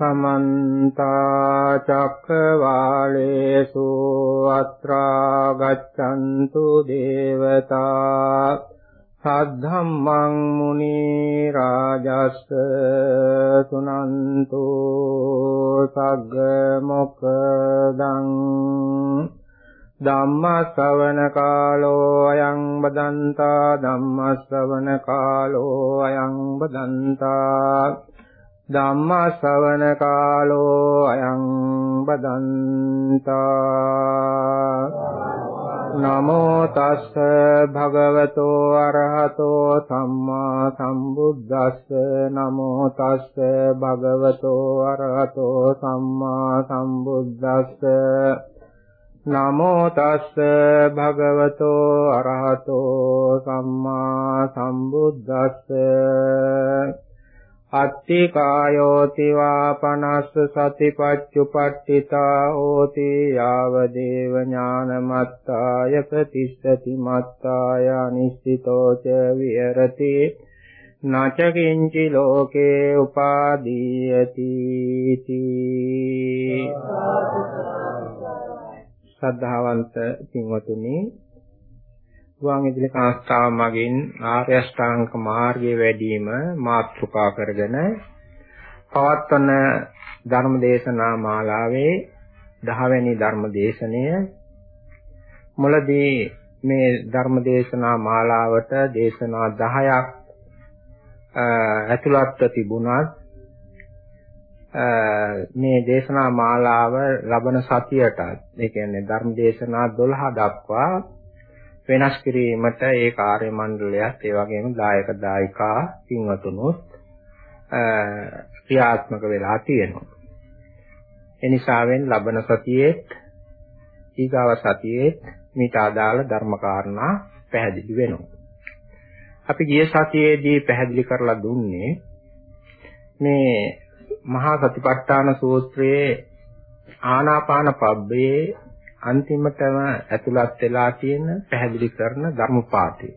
समन्ता चक्रवालेषु अत्रा गच्छन्तु देवता සද්ධම්මං මුනි රාජස්ස සුනන්තු සග්ග මොක්ඛදං ධම්ම ශ්‍රවණ කාලෝ අයං බදන්තා ධම්ම ශ්‍රවණ කාලෝ අයං බදන්තා ධම්ම ශ්‍රවණ කාලෝ අයං බදන්තා। නමෝ තස්ස භගවතෝ අරහතෝ සම්මා සම්බුද්දස්ස। නමෝ තස්ස භගවතෝ අරහතෝ සම්මා සම්බුද්දස්ස। නමෝ තස්ස භගවතෝ අරහතෝ සම්මා සම්බුද්දස්ස। අත්ති කායෝති වා පනස්ස සතිපච්චුපට්ඨිතා හෝති යාව දේව ඥානමත්තාය ප්‍රතිස්සති මත්තාය අනිශ්චිතෝ ච විහෙරති නච කිංචි ලෝකේ උපාදීයති සද්ධාවන්ත පින්වතුනි ගුවන් විදුලි සංස්ථාව මගින් ආර්ය අෂ්ටාංග මාර්ගයේ වැඩිම මාතෘකා කරගෙන පවත්වන ධර්ම දේශනා මාලාවේ 10 වෙනි ධර්ම දේශනය මුලදී මේ ධර්ම දේශනා මාලාවට දේශනා 10ක් ඇතුළත්ව තිබුණත් මේ දේශනා මාලාව ලබන සතියටත් ඒ කියන්නේ ධර්ම දේශනා 12 දක්වා වෙනස් කිරීමට ඒ කාර්ය මණ්ඩලයත් ඒ වගේම දායක දායිකා පින්වතුනුත් ක්‍රියාත්මක වෙලා තියෙනවා. එනිසාවෙන් ලබන සතියේත් ඊගාව සතියේත් මේට අදාළ ධර්ම කාරණා පැහැදිලි වෙනවා. අපි ගිය සතියේදී පැහැදිලි කරලා දුන්නේ මේ මහා සතිපට්ඨාන සූත්‍රයේ ආනාපාන පබ්බේ අන්තිමටම ඇතුළත් වෙලා තියෙන පැහැදිලි කරන ධර්ම පාඨය.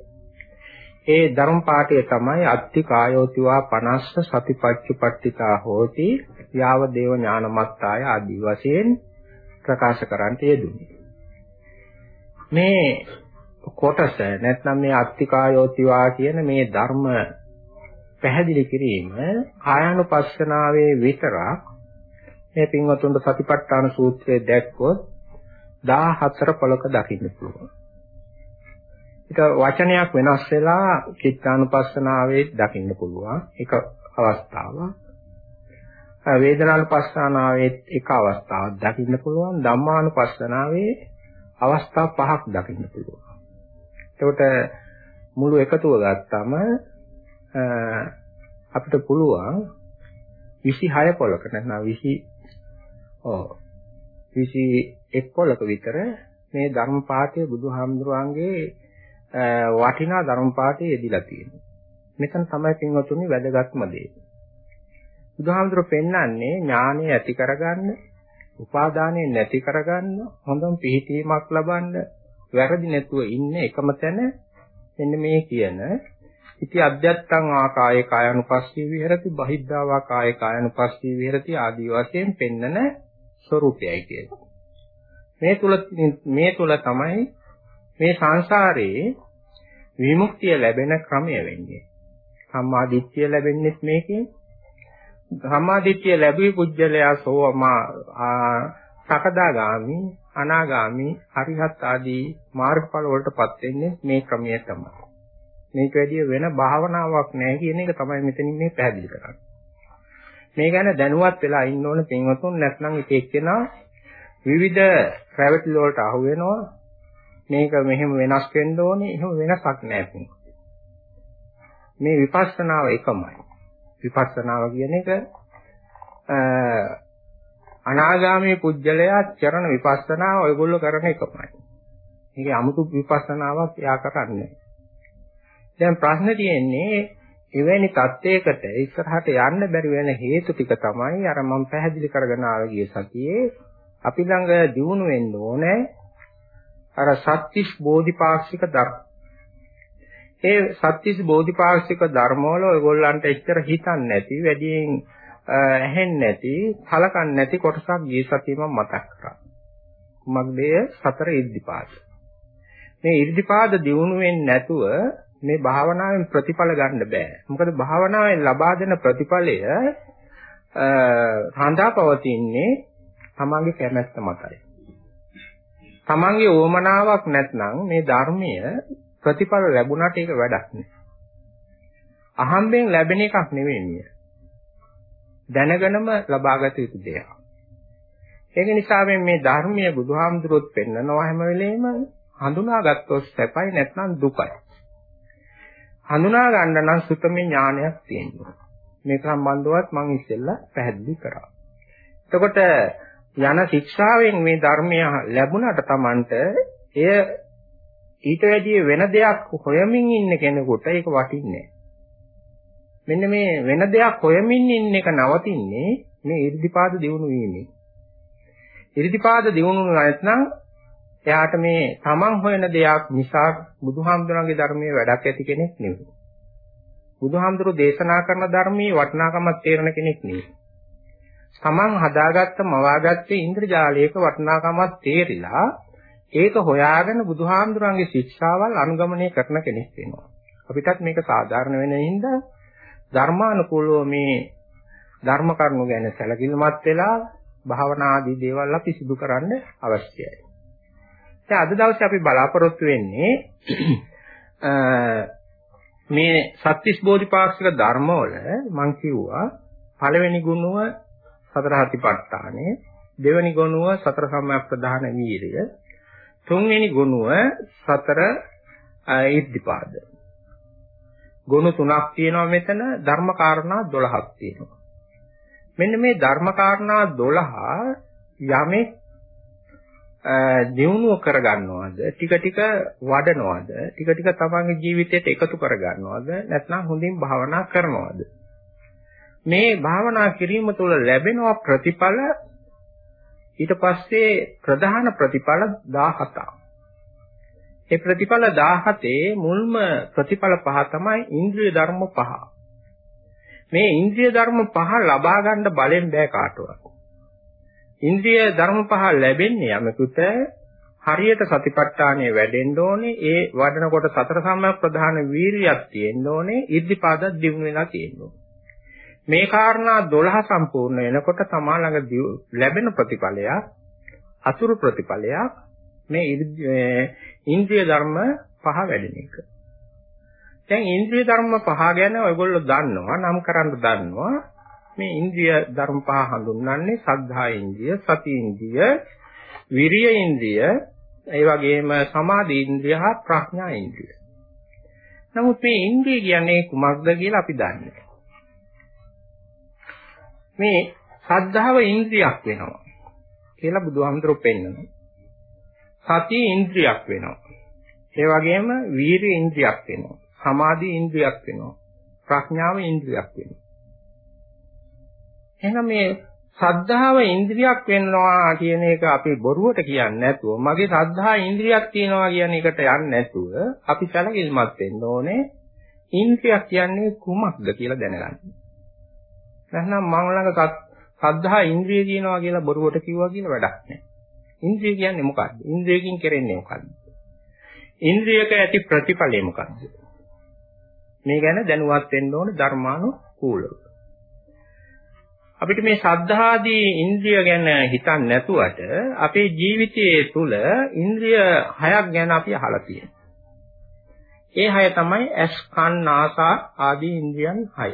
ඒ ධර්ම පාඨය තමයි අත්ති කායෝතිවා 50 සතිපච්චුපට්ඨිතා හෝති යාව දේව ඥානමත්තාය ආදී වශයෙන් ප්‍රකාශ කරන්නට යෙදුනේ. මේ කොටස නැත්නම් මේ අත්ති කායෝතිවා කියන මේ ධර්ම පැහැදිලි කිරීම කායानुපස්සනාවේ විතරක් මේ පින්වතුන්ට සතිපට්ඨාන සූත්‍රයේ දැක්කොත් 14 පොලක දකින්න පුළුවන්. ඒක වචනයක් වෙනස් වෙලා චිත්තානුපස්සනාවේ දකින්න පුළුවන්. ඒක අවස්ථාවක්. වේදනානුපස්සනාවේ එක අවස්ථාවක් දකින්න පුළුවන්. ධම්මානුපස්සනාවේ අවස්ථා පහක් දකින්න පුළුවන්. එතකොට මුළු එකතුව ගත්තම අපිට පුළුවන් 26 පොලකට නැත්නම් 20 ඔව් 20 11ක විතර මේ ධර්ම පාඨය බුදුහාමුදුරන්ගේ වටිනා ධර්ම පාඨයේ යෙදিলা තියෙනවා. මෙතන තමයි පින්වතුනි වැදගත්ම දේ. බුදුහාමුදුර පෙන්වන්නේ ඥානය ඇති කරගන්න, උපාදානය නැති කරගන්න, හොඳම පිහිටීමක් ලබන්න, වැරදි නැතුව ඉන්න එකම තැන මෙන්න මේ කියන ඉති අධ්‍යත්තං ආකායේ කායනුපස්සී විහෙරති බහිද්ධාවා කායේ කායනුපස්සී විහෙරති ආදී වශයෙන් පෙන්නන ස්වરૂපයයි කියන්නේ. මේ තුල මේ තුල තමයි මේ සංසාරේ විමුක්තිය ලැබෙන ක්‍රමය වෙන්නේ. සම්මා දිට්ඨිය ලැබෙන්නේ මේකෙන්. සම්මා දිට්ඨිය ලැබී පුජ්‍යලයා සෝමා සකදාගාමි අනාගාමි අරිහත් ආදී මාර්ගඵල වලටපත් වෙන්නේ මේ ක්‍රමය තමයි. මේක වැඩිය වෙන භාවනාවක් නැහැ කියන එක තමයි මෙතනින් මේ පැහැදිලි කරන්නේ. මේ ගැන දැනුවත් වෙලා ඉන්න ඕන පින්වතුන් නැත්නම් එක එක්කෙනා විවිධ රැවටිලි වලට අහු වෙනවා. මේක මෙහෙම වෙනස් වෙන්න ඕනේ. එහෙම වෙනසක් නැහැ මේ විපස්සනාව එකමයි. විපස්සනාව කියන එක අනාගාමී පුජ්‍යලයා චරණ විපස්සනාව ඔයගොල්ලෝ කරන එකමයි. මේකේ 아무තු විපස්සනාවක් එයා කරන්නේ. දැන් ප්‍රශ්නේ තියෙන්නේ එවැනි தත්යකට ඉස්සරහට යන්න බැරි වෙන හේතු ටික තමයි අර මම පැහැදිලි කරගෙන ආවේ ගිය සතියේ අපි ළඟ දිනු වෙන්න ඕනේ අර සත්‍තිස් බෝධිපාක්ෂික ධර්ම. ඒ සත්‍තිස් බෝධිපාක්ෂික ධර්ම වල ඔයගොල්ලන්ට එච්චර හිතන්නේ නැති වැඩියෙන් ඇහෙන්නේ නැති, කලකන්නේ නැති කොටසක් ගිය සතිය මම මතක් කරා. මග්දේ සතර ඉද්ධිපාද. මේ ඉද්ධිපාද දියුණු වෙන්නේ නැතුව මේ භාවනාවෙන් ප්‍රතිඵල ගන්න බෑ. මොකද භාවනාවෙන් ලබා දෙන ප්‍රතිඵලය රඳා පවතින්නේ තමන්ගේ කැමැත්ත මතයි. තමන්ගේ ඕමනාවක් නැත්නම් මේ ධර්මය ප්‍රතිඵල ලැබුණාට ඒක වැඩක් නෑ. අහම්බෙන් ලැබෙන එකක් නෙවෙයි දැනගෙනම ලබාගත යුතු දෙයක්. ඒක නිසා මේ ධර්මයේ බුදුහාමුදුරුවොත් පෙන්නනවා හැම වෙලෙම හඳුනාගත්තොත් සැපයි නැත්නම් දුකයි. හඳුනා ගන්න නම් සුතමේ ඥානයක් තියෙනවා. මේක සම්බන්ධවත් මම ඉස්සෙල්ලා පැහැදිලි කරා. එතකොට යන ශික්ෂාවෙන් මේ ධර්මය ලැබුණට Tamanට එය ඊට වැඩිය වෙන දෙයක් හොයමින් ඉන්න කෙනෙකුට ඒක වටින්නේ මෙන්න මේ වෙන දෙයක් හොයමින් ඉන්න එක නවතින්නේ මේ 이르දිපාද දියුණු වීමෙන්. ඉරිදිපාද දිනුනු නැත්නම් එයාට මේ තමන් හොයන දෙයක් නිසා බුදුහාමුදුරන්ගේ ධර්මයේ වැඩක් ඇති කෙනෙක් නෙවෙයි. බුදුහාමුදුරු දේශනා කරන ධර්මයේ වටිනාකමක් තේරෙන කෙනෙක් නෙවෙයි. තමන් හදාගත්ත මවාගත්ත ඉන්ද්‍රජාලයක වටිනාකමක් තේරිලා ඒක හොයාගෙන බුදුහාමුදුරන්ගේ ශික්ෂාවල් අනුගමනය කරන කෙනෙක් වෙනවා. අපිටත් මේක සාධාරණ වෙන හින්දා ධර්මානුකූලව මේ ධර්ම කරුණු ගැන සැලකිලිමත් වෙලා භාවනා ආදී දේවල් අපි සිදු කරන්න අවශ්‍යයි. දැන් අද දවසේ අපි බලාපොරොත්තු වෙන්නේ මේ සත්‍තිස් බෝධිපාක්ෂික ධර්මවල මම කිව්වා පළවෙනි ගුණුව සතර හතිපට්ඨානෙ දෙවෙනි ගුණුව සතර සම්‍යක් ප්‍රධාන වීරිය තුන්වෙනි ගුණුව සතර ඉද්ධිපාද. ගුණ තුනක් තියෙනවා මෙතන ධර්ම කාරණා 12ක් තියෙනවා. මෙන්න මේ ධර්ම කාරණා 12 යමෙක් දියුණුව කරගන්නවද ටික ටික වඩනවද ටික ටික තමන්ගේ ජීවිතයට එකතු කරගන්නවද නැත්නම් හොඳින් භාවනා කරනවද? මේ භාවනා කිරීම තුළ ලැබෙන ප්‍රතිඵල ඊට පස්සේ ප්‍රධාන ප්‍රතිඵල 17ක් ඒ ප්‍රතිඵල 17 මුල්ම ප්‍රතිඵල පහ තමයි ඉන්ද්‍රිය ධර්ම පහ. මේ ඉන්ද්‍රිය ධර්ම පහ ලබා ගන්න බලෙන් බෑ කාටවත්. ඉන්ද්‍රිය ධර්ම පහ ලැබෙන්නේ යමෙකුට හරියට සතිපට්ඨානය වැඩෙන්න ඕනේ ඒ වඩනකොට සතර සම්‍යක් ප්‍රධාන වීරියක් තියෙන්න ඕනේ ඉද්ධිපාදක් දිනු වෙලා තියෙන්න ඕනේ. මේ කාරණා 12 සම්පූර්ණ වෙනකොට තමා ළඟ ලැබෙන ප්‍රතිඵලයක් අතුරු ප්‍රතිඵලයක් මේ ඉන්ද්‍රිය ධර්ම පහ වැඩෙන එක. දැන් ඉන්ද්‍රිය ධර්ම පහ ගැන ඔයගොල්ලෝ දන්නවා නම් කරන්න දන්නවා මේ ඉන්ද්‍රිය ධර්ම පහ හඳුන්වන්නේ සද්ධා ඉන්ද්‍රිය, සති ඉන්ද්‍රිය, විරිය ඉන්ද්‍රිය, ඒ වගේම සමාධි ඉන්ද්‍රිය හා ප්‍රඥා ඉන්ද්‍රිය. නමුත් මේ ඉන්ද්‍රිය කියන්නේ කුමක්ද කියලා අපි දන්නේ මේ සද්ධාව ඉන්ද්‍රියක් වෙනවා කියලා බුදුහාමුදුරුවෝ පෙන්නනවා. සතිය ඉන්ද්‍රියක් වෙනවා. ඒ වගේම වීරිය ඉන්ද්‍රියක් වෙනවා. සමාධි ඉන්ද්‍රියක් වෙනවා. ප්‍රඥාව ඉන්ද්‍රියක් වෙනවා. එහෙනම් මේ සද්ධාව ඉන්ද්‍රියක් වෙනවා කියන එක අපි බොරුවට කියන්නේ නැතුව මගේ සද්ධා ඉන්ද්‍රියක් තියෙනවා කියන එකට යන්නේ නැතුව අපි සැලකිලිමත් වෙන්න ඕනේ ඉන්ද්‍රියක් කියන්නේ කුමක්ද කියලා දැනගන්න. නැත්නම් මම ළඟ සද්ධා ඉන්ද්‍රිය තියෙනවා කියලා බොරුවට කිව්වා කියලා වැඩක් නැහැ. ඉන්ද්‍රිය කියන්නේ මොකක්ද? ඉන්ද්‍රියකින් කරන්නේ මොකක්ද? ඉන්ද්‍රියක ඇති ප්‍රතිඵලය මොකක්ද? මේ ගැන දැනුවත් වෙන්න ඕනේ ධර්මානුකූලව. අපිට මේ ශ්‍රද්ධාදී ඉන්ද්‍රිය ගැන හිතන්නේ නැතුවට අපේ ජීවිතයේ තුල ඉන්ද්‍රිය හයක් ගැන අපි අහලා තියෙනවා. ඒ හය තමයි ඇස්, කන්, නාසා ආදී ඉන්ද්‍රියන් හය.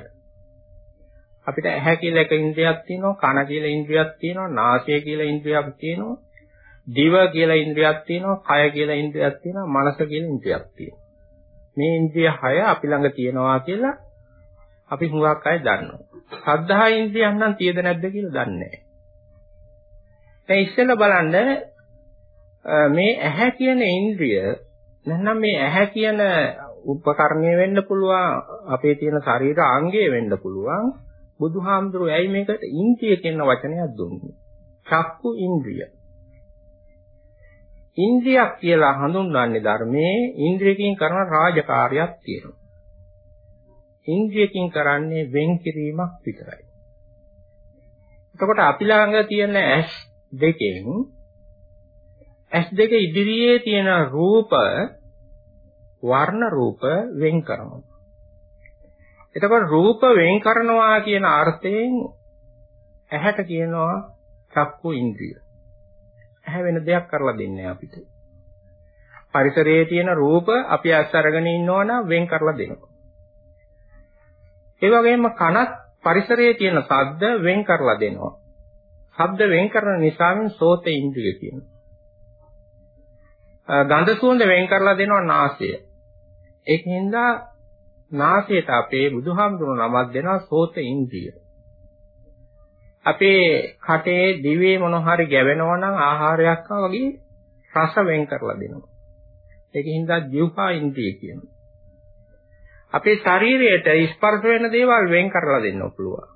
අපිට ඇහැ කියලා එක ඉන්ද්‍රියක් තියෙනවා, කන කියලා ඉන්ද්‍රියක් තියෙනවා, නාසය කියලා ඉන්ද්‍රියක් තියෙනවා, දිව කියලා ඉන්ද්‍රියක් තියෙනවා, කය කියලා ඉන්ද්‍රියක් තියෙනවා, මනස කියලා ඉන්ද්‍රියක් තියෙනවා. මේ ඉන්ද්‍රිය හය අපි ළඟ තියෙනවා කියලා අපි හුඟක් අය දන්නවා. සද්ධා ඉන්ද්‍රියන් නම් තියද නැද්ද කියලා දන්නේ නැහැ. දැන් ඉස්සෙල්ලා බලන්න මේ ඇහැ කියන ඉන්ද්‍රිය නැත්නම් මේ ඇහැ කියන උපකරණය වෙන්න පුළුවන් අපේ තියෙන ශරීර අංගය වෙන්න පුළුවන් බුදුහාමුදුරුවෝ ඇයි මේකට ඉන්ද්‍රිය කියන වචනයක් දුන්නේ? චක්කු ඉන්ද්‍රිය. ඉන්ද්‍රියක් කියලා හඳුන්වන්නේ ධර්මයේ ඉන්ද්‍රියකින් කරන රාජකාරියක් තියෙනවා. ඉන්ද්‍රියකින් කරන්නේ වෙන් කිරීමක් විතරයි. එතකොට අපි ළඟ තියෙන ඇස් දෙකෙන් ඇස් දෙක ඉදිරියේ තියෙන රූප වර්ණ රූප වෙන් කරනවා. එතකොට රූප වෙන් කරනවා කියන අර්ථයෙන් ඇහැට කියනවා චක්කු ඉන්ද්‍රිය. ඇහැ වෙන දෙයක් කරලා දෙන්නේ අපිට. පරිසරයේ තියෙන රූප අපි අස් අරගෙන ඉන්නවනම් වෙන් කරලා දෙනවා. ඒ වගේම කනත් පරිසරයේ තියෙන ශබ්ද වෙන් කරලා දෙනවා. ශබ්ද වෙන් කරන නිසාවෙන් සෝත ඉන්ද්‍රිය කියනවා. ගන්ධ සුවඳ වෙන් කරලා දෙනවා නාසය. ඒකින්ද නාසයට අපේ බුදුහාමුදුරුවෝ නමක් දෙනවා සෝත ඉන්ද්‍රිය. අපේ කටේ දිවේ මොන හරි ගැවෙනවා නම් ආහාරයක් වගේ රස වෙන් කරලා දෙනවා. ඒකින්ද ජීවහා ඉන්ද්‍රිය කියනවා. අපේ ශරීරයට ස්පර්ශ වෙන දේවල් වෙන් කරලා දෙන්න පුළුවන්.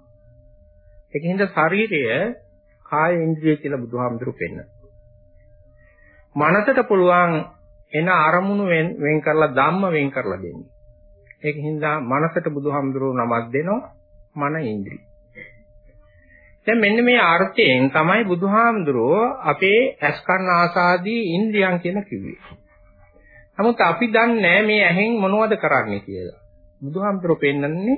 ඒකින්ද ශරීරය කාය ඉන්ද්‍රිය කියලා බුදුහාමුදුරු පෙන්නන. මනසට පුළුවන් එන අරමුණු වෙන් කරලා ධම්ම වෙන් කරලා දෙන්න. ඒකින්ද මනසට බුදුහාමුදුරු නමක් දෙනවා මන ඉන්ද්‍රිය. දැන් මෙන්න මේ අර්ථයෙන් තමයි බුදුහාමුදුරුවෝ අපේ ඇස්කරන ආසාදී ඉන්ද්‍රියන් කියන කිව්වේ. නමුත් අපි දන්නේ මේ ඇහෙන් මොනවද කරන්නේ කියලා. බුදුහාමුදුරුවෝ පෙන්නන්නේ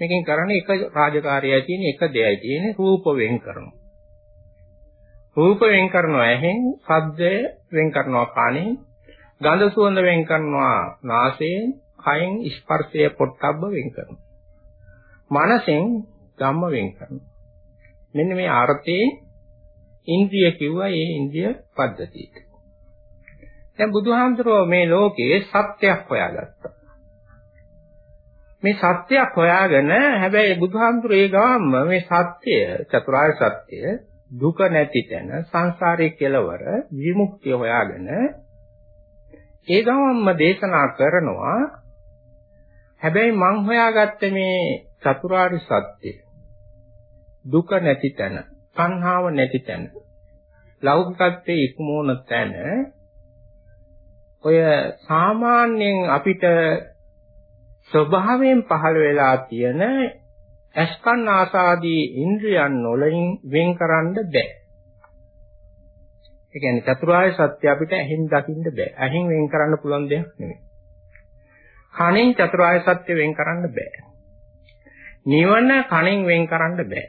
මේකෙන් කරන්නේ එක රාජකාරියයි තියෙන එක දෙයයි තියෙන රූප වෙන් කරනවා. රූප වෙන් කරනවා ඇහෙන්, ශබ්දය වෙන් කරනවා කනෙන්, ගඳ සුවඳ වෙන් කරනවා නාසයෙන්, කයෙන් ස්පර්ශය පොට්ටබ්බ වෙන් කරනවා. මනසෙන් ධම්ම වෙන් කරනවා. මෙන්න මේ අර්ථයේ ඉන්ද්‍රිය කිව්වා ඒ ඉන්ද්‍රිය පද්ධතියට. දැන් බුදුහාමුදුරුවෝ මේ ලෝකයේ සත්‍යයක් හොයාගත්තා. මේ සත්‍යයක් හොයාගෙන හැබැයි බුදුහාමුදුරේ ඒ ගාම්ම මේ සත්‍ය චතුරාර්ය සත්‍ය දුක නැති තැන සංසාරයේ කෙලවර විමුක්තිය හොයාගෙන ඒ ගාම්ම දේශනා කරනවා හැබැයි මං හොයාගත්තේ මේ චතුරාර්ය සත්‍ය දුක නැති තැන සංහාව නැති තැන ලෞකිකත්වයේ ඉක්මෝන තැන ඔය සාමාන්‍යයෙන් අපිට ස්වභාවයෙන් පහළ වෙලා තියෙන ඇස්කන් ආසාදී ඉන්ද්‍රියන් වලින් වෙන් කරන්න බෑ. ඒ කියන්නේ චතුරාර්ය සත්‍ය අපිට ඇහෙන් දකින්න බෑ. ඇහෙන් වෙන් කරන්න පුළුවන් දෙයක් නෙමෙයි. කනෙන් චතුරාර්ය සත්‍ය වෙන් කරන්න බෑ. නිවන කනෙන් වෙන් කරන්න බෑ.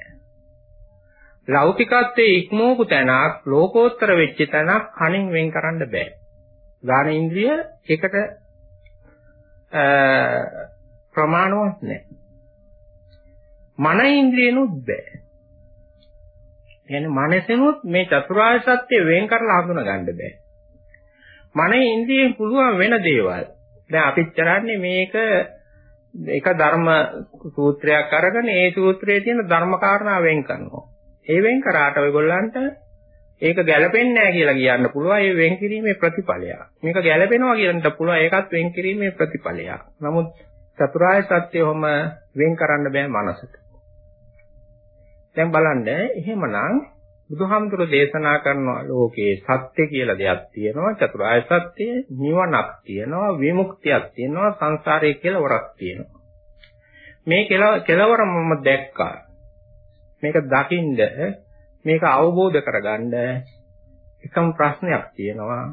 ලෞකිකත්වයේ ඉක්මෝපු තැනක් ලෝකෝත්තර වෙච්ච තැනක් කනෙන් වෙන් කරන්න බෑ. ගාන ඉන්ද්‍රිය ඒකට ප්‍රමාණවත් නැහැ. මන ඉන්ද්‍රියනොත් බෑ. කියන්නේ මනසෙනුත් මේ චතුරාර්ය සත්‍ය වෙන් කරලා හඳුනා ගන්න බෑ. මන ඉන්ද්‍රියෙන් පුළුවන් වෙන දේවල්. දැන් අපිත් කරන්නේ මේක එක ධර්ම සූත්‍රයක් අරගෙන ඒ සූත්‍රයේ තියෙන ධර්ම කාරණා වෙන් කරනවා. ඒ වෙන් කරාට ඔයගොල්ලන්ට ඒක ගැළපෙන්නේ නැහැ කියලා කියන්න පුළුවන් ඒ වෙන් කිරීමේ ප්‍රතිඵලයක්. මේක ගැළපෙනවා කියන්නත් පුළුවන් ඒකත් වෙන් කිරීමේ ප්‍රතිඵලයක්. නමුත් චතුරාර්ය සත්‍යවම වෙන් කරන්න බෑ මනසට. දැන් බලන්න එහෙමනම් බුදුහාමුදුර දේශනා කරනවා ලෝකේ සත්‍ය කියලා දෙයක් තියෙනවා චතුරාර්ය සත්‍ය නිවනක් තියෙනවා විමුක්තියක් තියෙනවා සංසාරයේ කෙලවරක් තියෙනවා. මේ කෙලවර මම දැක්කා. මේක දකින්ද මේක අවබෝධ කරගන්න එකම ප්‍රශ්නයක් තියෙනවා.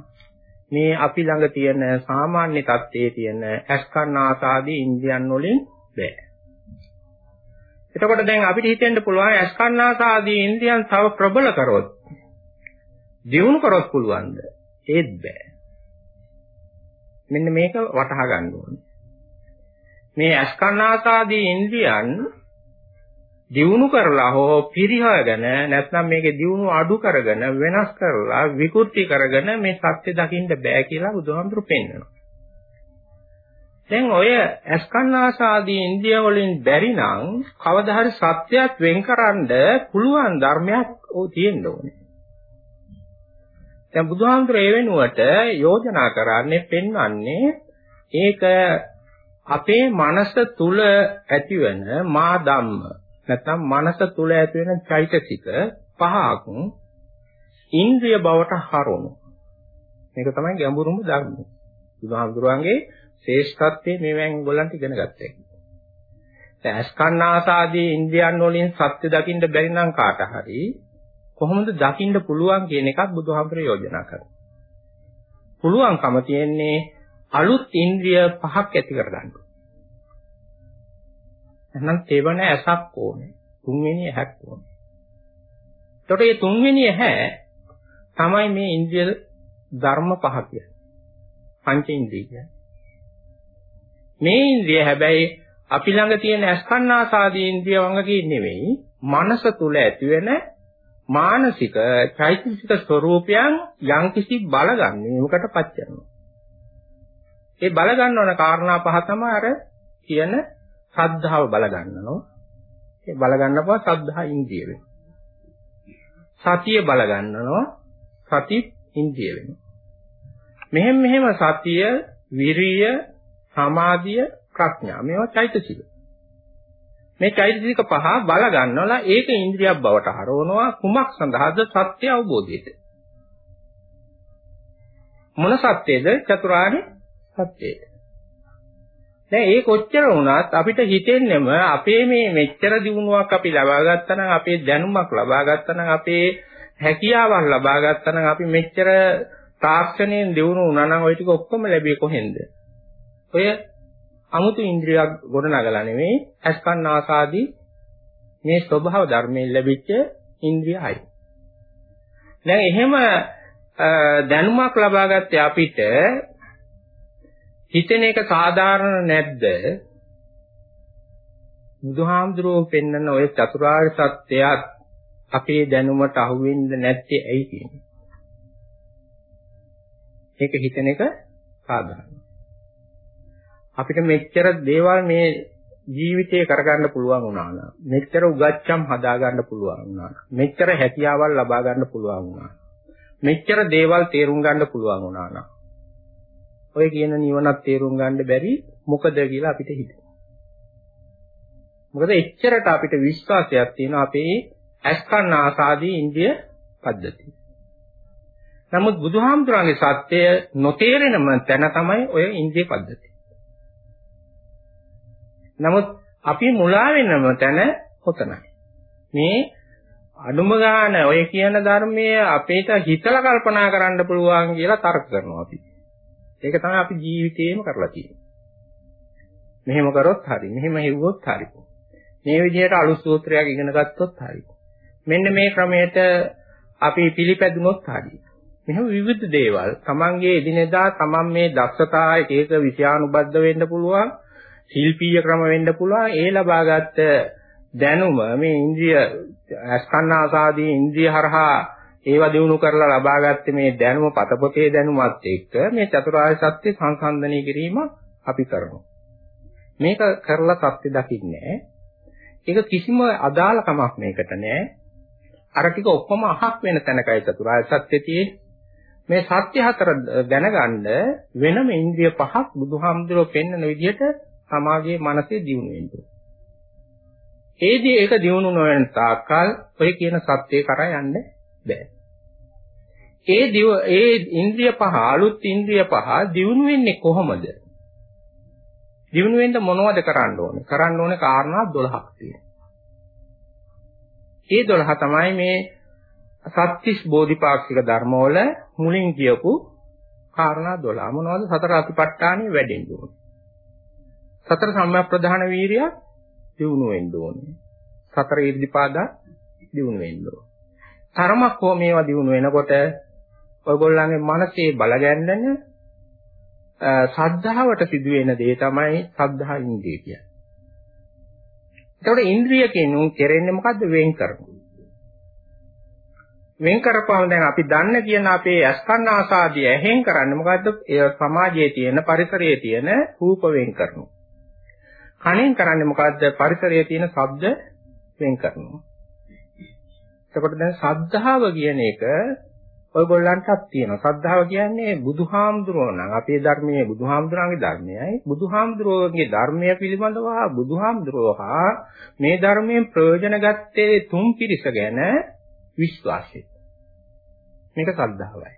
මේ අපි ළඟ තියෙන සාමාන්‍ය தත්ත්වයේ තියෙන ඇස්කන්න ආසාදී ඉන්ද්‍රියන් වලින් බෑ. එතකොට දැන් අපිට හිතෙන්න පුළුවන් ඇස්කන්න ආසාදී ඉන්ද්‍රියන් තව ප්‍රබල කරොත් දියුණු කරොත් පුළුවන්ද? ඒත් බෑ. මෙන්න මේක වටහා ගන්න ඕනේ. මේ ඇස්කන්න ආසාදී ඉන්ද්‍රියන් දියුණු කරලා හෝ පිරිහගෙන නැත්නම් මේකේ දියුණුව අඩු කරගෙන වෙනස් කරලා විකෘති කරගෙන මේ සත්‍ය දකින්න බෑ කියලා බුදුහාමුදුරු පෙන්නනවා. දැන් ඔය අස්කන්නාසාදී ඉන්දිය වලින් බැරි නම් කවදා හරි සත්‍යයක් වෙන්කරන්න පුළුවන් ධර්මයක් ඕ තියෙන්න ඕනේ. දැන් බුදුහාමුදුරු ඒ වෙනුවට යෝජනා කරන්නේ පෙන්වන්නේ ඒක අපේ මනස තුල ඇතිවන මා ධම්ම නැත්නම් මනස තුල ඇති වෙන චෛතසික පහක් ඉන්ද්‍රිය බවට හරවනු. මේක තමයි ගැඹුරුම ධර්මය. බුදුහාමුදුරන්ගේ ශ්‍රේෂ්ඨත්වයේ මේවෙන් ගොල්ලන්ට ඉගෙන ගත්තා. දැන් අස්කන්නාසාදී ඉන්ද්‍රියන් වලින් සත්‍ය දකින්න බැරි නම් කාට හරි කොහොමද දකින්න පුළුවන් කියන එකක් බුදුහාමුදුරේ යෝජනා කරනවා. පුළුවන්කම තියෙන්නේ අලුත් ඉන්ද්‍රිය පහක් ඇති කරගන්න. එහෙනම් තෙවන ඇසක් ඕනේ. තුන්වෙනි ඇහක් ඕනේ. එතකොට මේ තුන්වෙනි ඇහැ තමයි මේ ඉන්ද්‍රිය ධර්ම පහ කියන්නේ. පංච ඉන්ද්‍රිය කියන්නේ. මේ ඉන්ද්‍රිය හැබැයි අපි ළඟ තියෙන අස්කන්නාසාදී ඉන්ද්‍රිය වංගකී නෙවෙයි. මනස තුල ඇතිවෙන මානසික චෛතසික ස්වરૂපයන් යම්කිසි බල ගන්නේමකටපත් කරනවා. ඒ බල ගන්නවන කාරණා පහ තමයි අර කියන ශ්‍රද්ධාව බල ගන්නනවා. ඒ බල ගන්නපුවා ශ්‍රද්ධා ඉන්ද්‍රිය වෙනවා. සතිය බල ගන්නනවා. සති ඉන්ද්‍රිය වෙනවා. මෙහෙම මෙහෙම සතිය, විරිය, සමාධිය, ප්‍රඥා මේවා චෛතසික. මේ චෛතසික පහ බල ගන්නවලා ඒක ඉන්ද්‍රියක් බවට හරවනවා කුමක් සඳහාද සත්‍ය අවබෝධයට. මොන සත්‍යද චතුරාර්ය සත්‍යයට. දැන් ඒ කොච්චර වුණත් අපිට හිතෙන්නෙම අපේ මේ මෙච්චර දිනුවක් අපි ලබා ගත්තා නම් අපේ දැනුමක් ලබා ගත්තා නම් අපේ හැකියාවන් ලබා ගත්තා නම් අපි මෙච්චර තාක්ෂණයෙන් දිනු වුණා නම් ওই ටික ඔක්කොම ලැබෙන්නේ කොහෙන්ද? ඔය 아무තු ඉන්ද්‍රියක් ගොඩනගලා නෙමෙයි අස්කන්න ආසාදී මේ ස්වභාව ධර්මයෙන් ලැබිච්ච ඉන්ද්‍රියයි. දැන් එහෙම දැනුමක් ලබා ගත්තේ අපිට හිතෙන එක සාධාරණ නැද්ද? බුදුහාමුදුරුවෝ පෙන්වන ඔය චතුරාර්ය සත්‍යයත් අපේ දැනුමට අහුවෙන්නේ නැත්තේ ඇයි කියන්නේ? ඒක හිතන එක සාධාරණයි. අපිට මෙච්චර දේවල් මේ ජීවිතේ කරගන්න පුළුවන් වුණා නම් මෙච්චර උගච්ඡම් හදාගන්න පුළුවන් වුණා මෙච්චර හැකියාවල් ලබා ගන්න පුළුවන් වුණා මෙච්චර දේවල් තේරුම් ගන්න පුළුවන් වුණා නම් ඔය කියන නිවනක් තේරුම් ගන්න බැරි මොකද කියලා අපිට හිතෙනවා. මොකද එච්චරට අපිට විශ්වාසයක් තියෙනවා අපේ ඇස්කන්න ආසාදී ඉන්දිය පද්ධතිය නමුත් බුදුහාමුදුරන්ගේ සත්‍යය නොතේරෙනම තැන තමයි ඔය ඉන්දිය පද්ධතිය නමුත් අපි මුලා වෙනම තැන ඔතනයි. මේ අනුම ගන්න ඔය කියන ධර්මයේ අපේට හිතලා කල්පනා කරන්න පුළුවන් කියලා තර්ක කරනවා අපි. ඒක තමයි අපි ජීවිතේම කරලා තියෙන්නේ. මෙහෙම කරොත් හරි, මෙහෙම හෙව්වොත් හරි. මේ විදිහට අලුත් සූත්‍රයක් ඉගෙන ගත්තොත් හරි. මෙන්න මේ ක්‍රමයට අපි පිළිපැදුනොත් හරි. මෙහෙම විවිධ දේවල් තමන්ගේ එදිනෙදා තමන් මේ දක්ෂතා එක එක විෂයානුබද්ධ වෙන්න පුළුවන්. ශිල්පීය ක්‍රම වෙන්න පුළුවන් ඒ ලබාගත් දැනුම මේ ඉන්ද්‍රිය අස්කන්නාසාදී ඉන්ද්‍රිය හරහා ඒවා දිනු කරලා ලබාගත්තේ මේ දැනුම පතපොතේ දැනුමත් එක්ක මේ චතුරාර්ය සත්‍ය සංසන්දනය කිරීම අපි කරනවා. මේක කරලා සත්‍ය දකින්නේ ඒක කිසිම අදාළකමක් මේකට නැහැ. අර ටික ඔක්කොම අහක් වෙන තැනකයි චතුරාර්ය සත්‍ය තියෙන්නේ. මේ සත්‍ය හතර දැනගන්න වෙනම ඉන්ද්‍රිය පහක් බුදුහාමුදුරුවෝ පෙන්වන විදිහට සමාගයේ මනසේ දියුණු වෙන්න ඒදී ඒක දියුණු නොවන තාක්කල් ඔය කියන සත්‍යය කරා යන්න බෑ. ඒ දිව ඒ ඉන්ද්‍රිය පහ අලුත් ඉන්ද්‍රිය පහ දියුණු වෙන්නේ කොහොමද? දියුණු වෙන්න මොනවද කරන්න ඕනේ? කරන්න ඕනේ කාරණා 12ක් තියෙනවා. ඒ 12 තමයි මේ සත්‍තිස් බෝධිපාක්ෂික ධර්මවල මුලින් කියපු කාරණා 12. මොනවද? සතර අතිපට්ඨානෙ වැඩෙන්න ඕනේ. සතර සම්‍යක්ප්‍රධාන වීරිය දිනු වෙන්න ඕනේ. සතර ඊර්ධිපාදා දිනු වෙන්න ඕනේ. තරමක් හෝ මේවා දිනු වෙනකොට ඔයගොල්ලන්ගේ මනසේ බල ගැන්නන සද්ධාවට සිදුවෙන දේ තමයි සද්ධා ඉන්ද්‍රිය කියන්නේ. එතකොට ඉන්ද්‍රියකින් උන් කෙරෙන්නේ මොකද්ද වෙන් කරනවා. වෙන් කරපුවම දැන් අපි දන්න කියන අපේ අස්කන්න ආසාදිය ඇහෙන් කරන්නේ මොකද්ද? ඒ සමාජයේ තියෙන පරිසරයේ තියෙන රූප වෙන් කරනවා. කණෙන් කරන්නේ මොකද්ද? පරිසරයේ තියෙන ශබ්ද වෙන් කරනවා. එතකොට දැන් සද්ධාව කියන එක ඔයගොල්ලන්ටත් තියෙනවා. සද්ධාව කියන්නේ බුදුහාමුදුරුවෝ නම් අපේ ධර්මයේ බුදුහාමුදුරන්ගේ ධර්මයයි. බුදුහාමුදුරුවෝගේ ධර්මය පිළිබඳව බුදුහාමුදුරුවෝ හා මේ ධර්මයෙන් ප්‍රයෝජන ගත්තේ තුන් පිරිස ගැන විශ්වාසය. මේක සද්ධාවයි.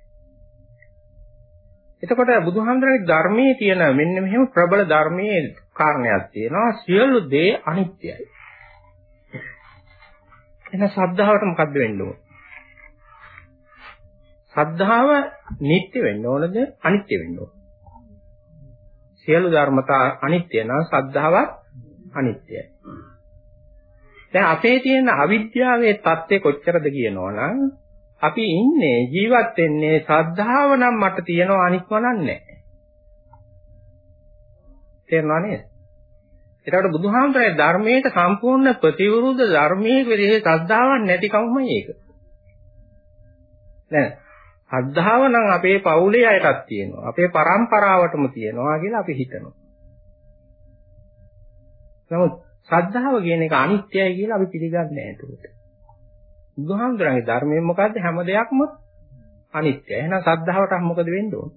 එතකොට බුදුහාමුදුරන්ගේ ධර්මයේ තියෙන මෙන්න මෙහෙම ප්‍රබල ධර්මයේ කාරණයක් තියෙනවා සියලු දේ අනිත්‍යයි. එහෙනම් සද්ධාවට මොකද්ද වෙන්න ඕන? සද්ධාව නිට්ටය වෙන්න ඕනද අනිත්‍ය වෙන්න ඕනද? සියලු ධර්මතා අනිත්‍ය නම් සද්ධාවත් අනිත්‍යයි. දැන් අපේ තියෙන අවිද්‍යාවේ தත්ත්වය කොච්චරද කියනවනම් අපි ඉන්නේ ජීවත් වෙන්නේ සද්ධාව නම් මට තියෙනවා අනිත්ව නැහැ. තේරෙනව නේද? ඒකට බුදුහාමරේ ධර්මයට සම්පූර්ණ ප්‍රතිවිරුද්ධ ධර්මයේ විදිහේ ශ්‍රද්ධාවක් නැතිකමයි ඒක. දැන් ශ්‍රද්ධාව නම් අපේ පවුලේ අයටත් තියෙනවා. අපේ પરම්පරාවටම තියෙනවා කියලා අපි හිතනවා. නමුත් ශ්‍රද්ධාව කියන එක අනිත්‍යයි කියලා අපි පිළිගන්නේ නැහැ ඒකට. බුදුහාමුදුරන්ගේ ධර්මයෙන් මොකද්ද හැම දෙයක්ම අනිත්‍යයි. එහෙනම් ශ්‍රද්ධාවට මොකද වෙන්න ඕන?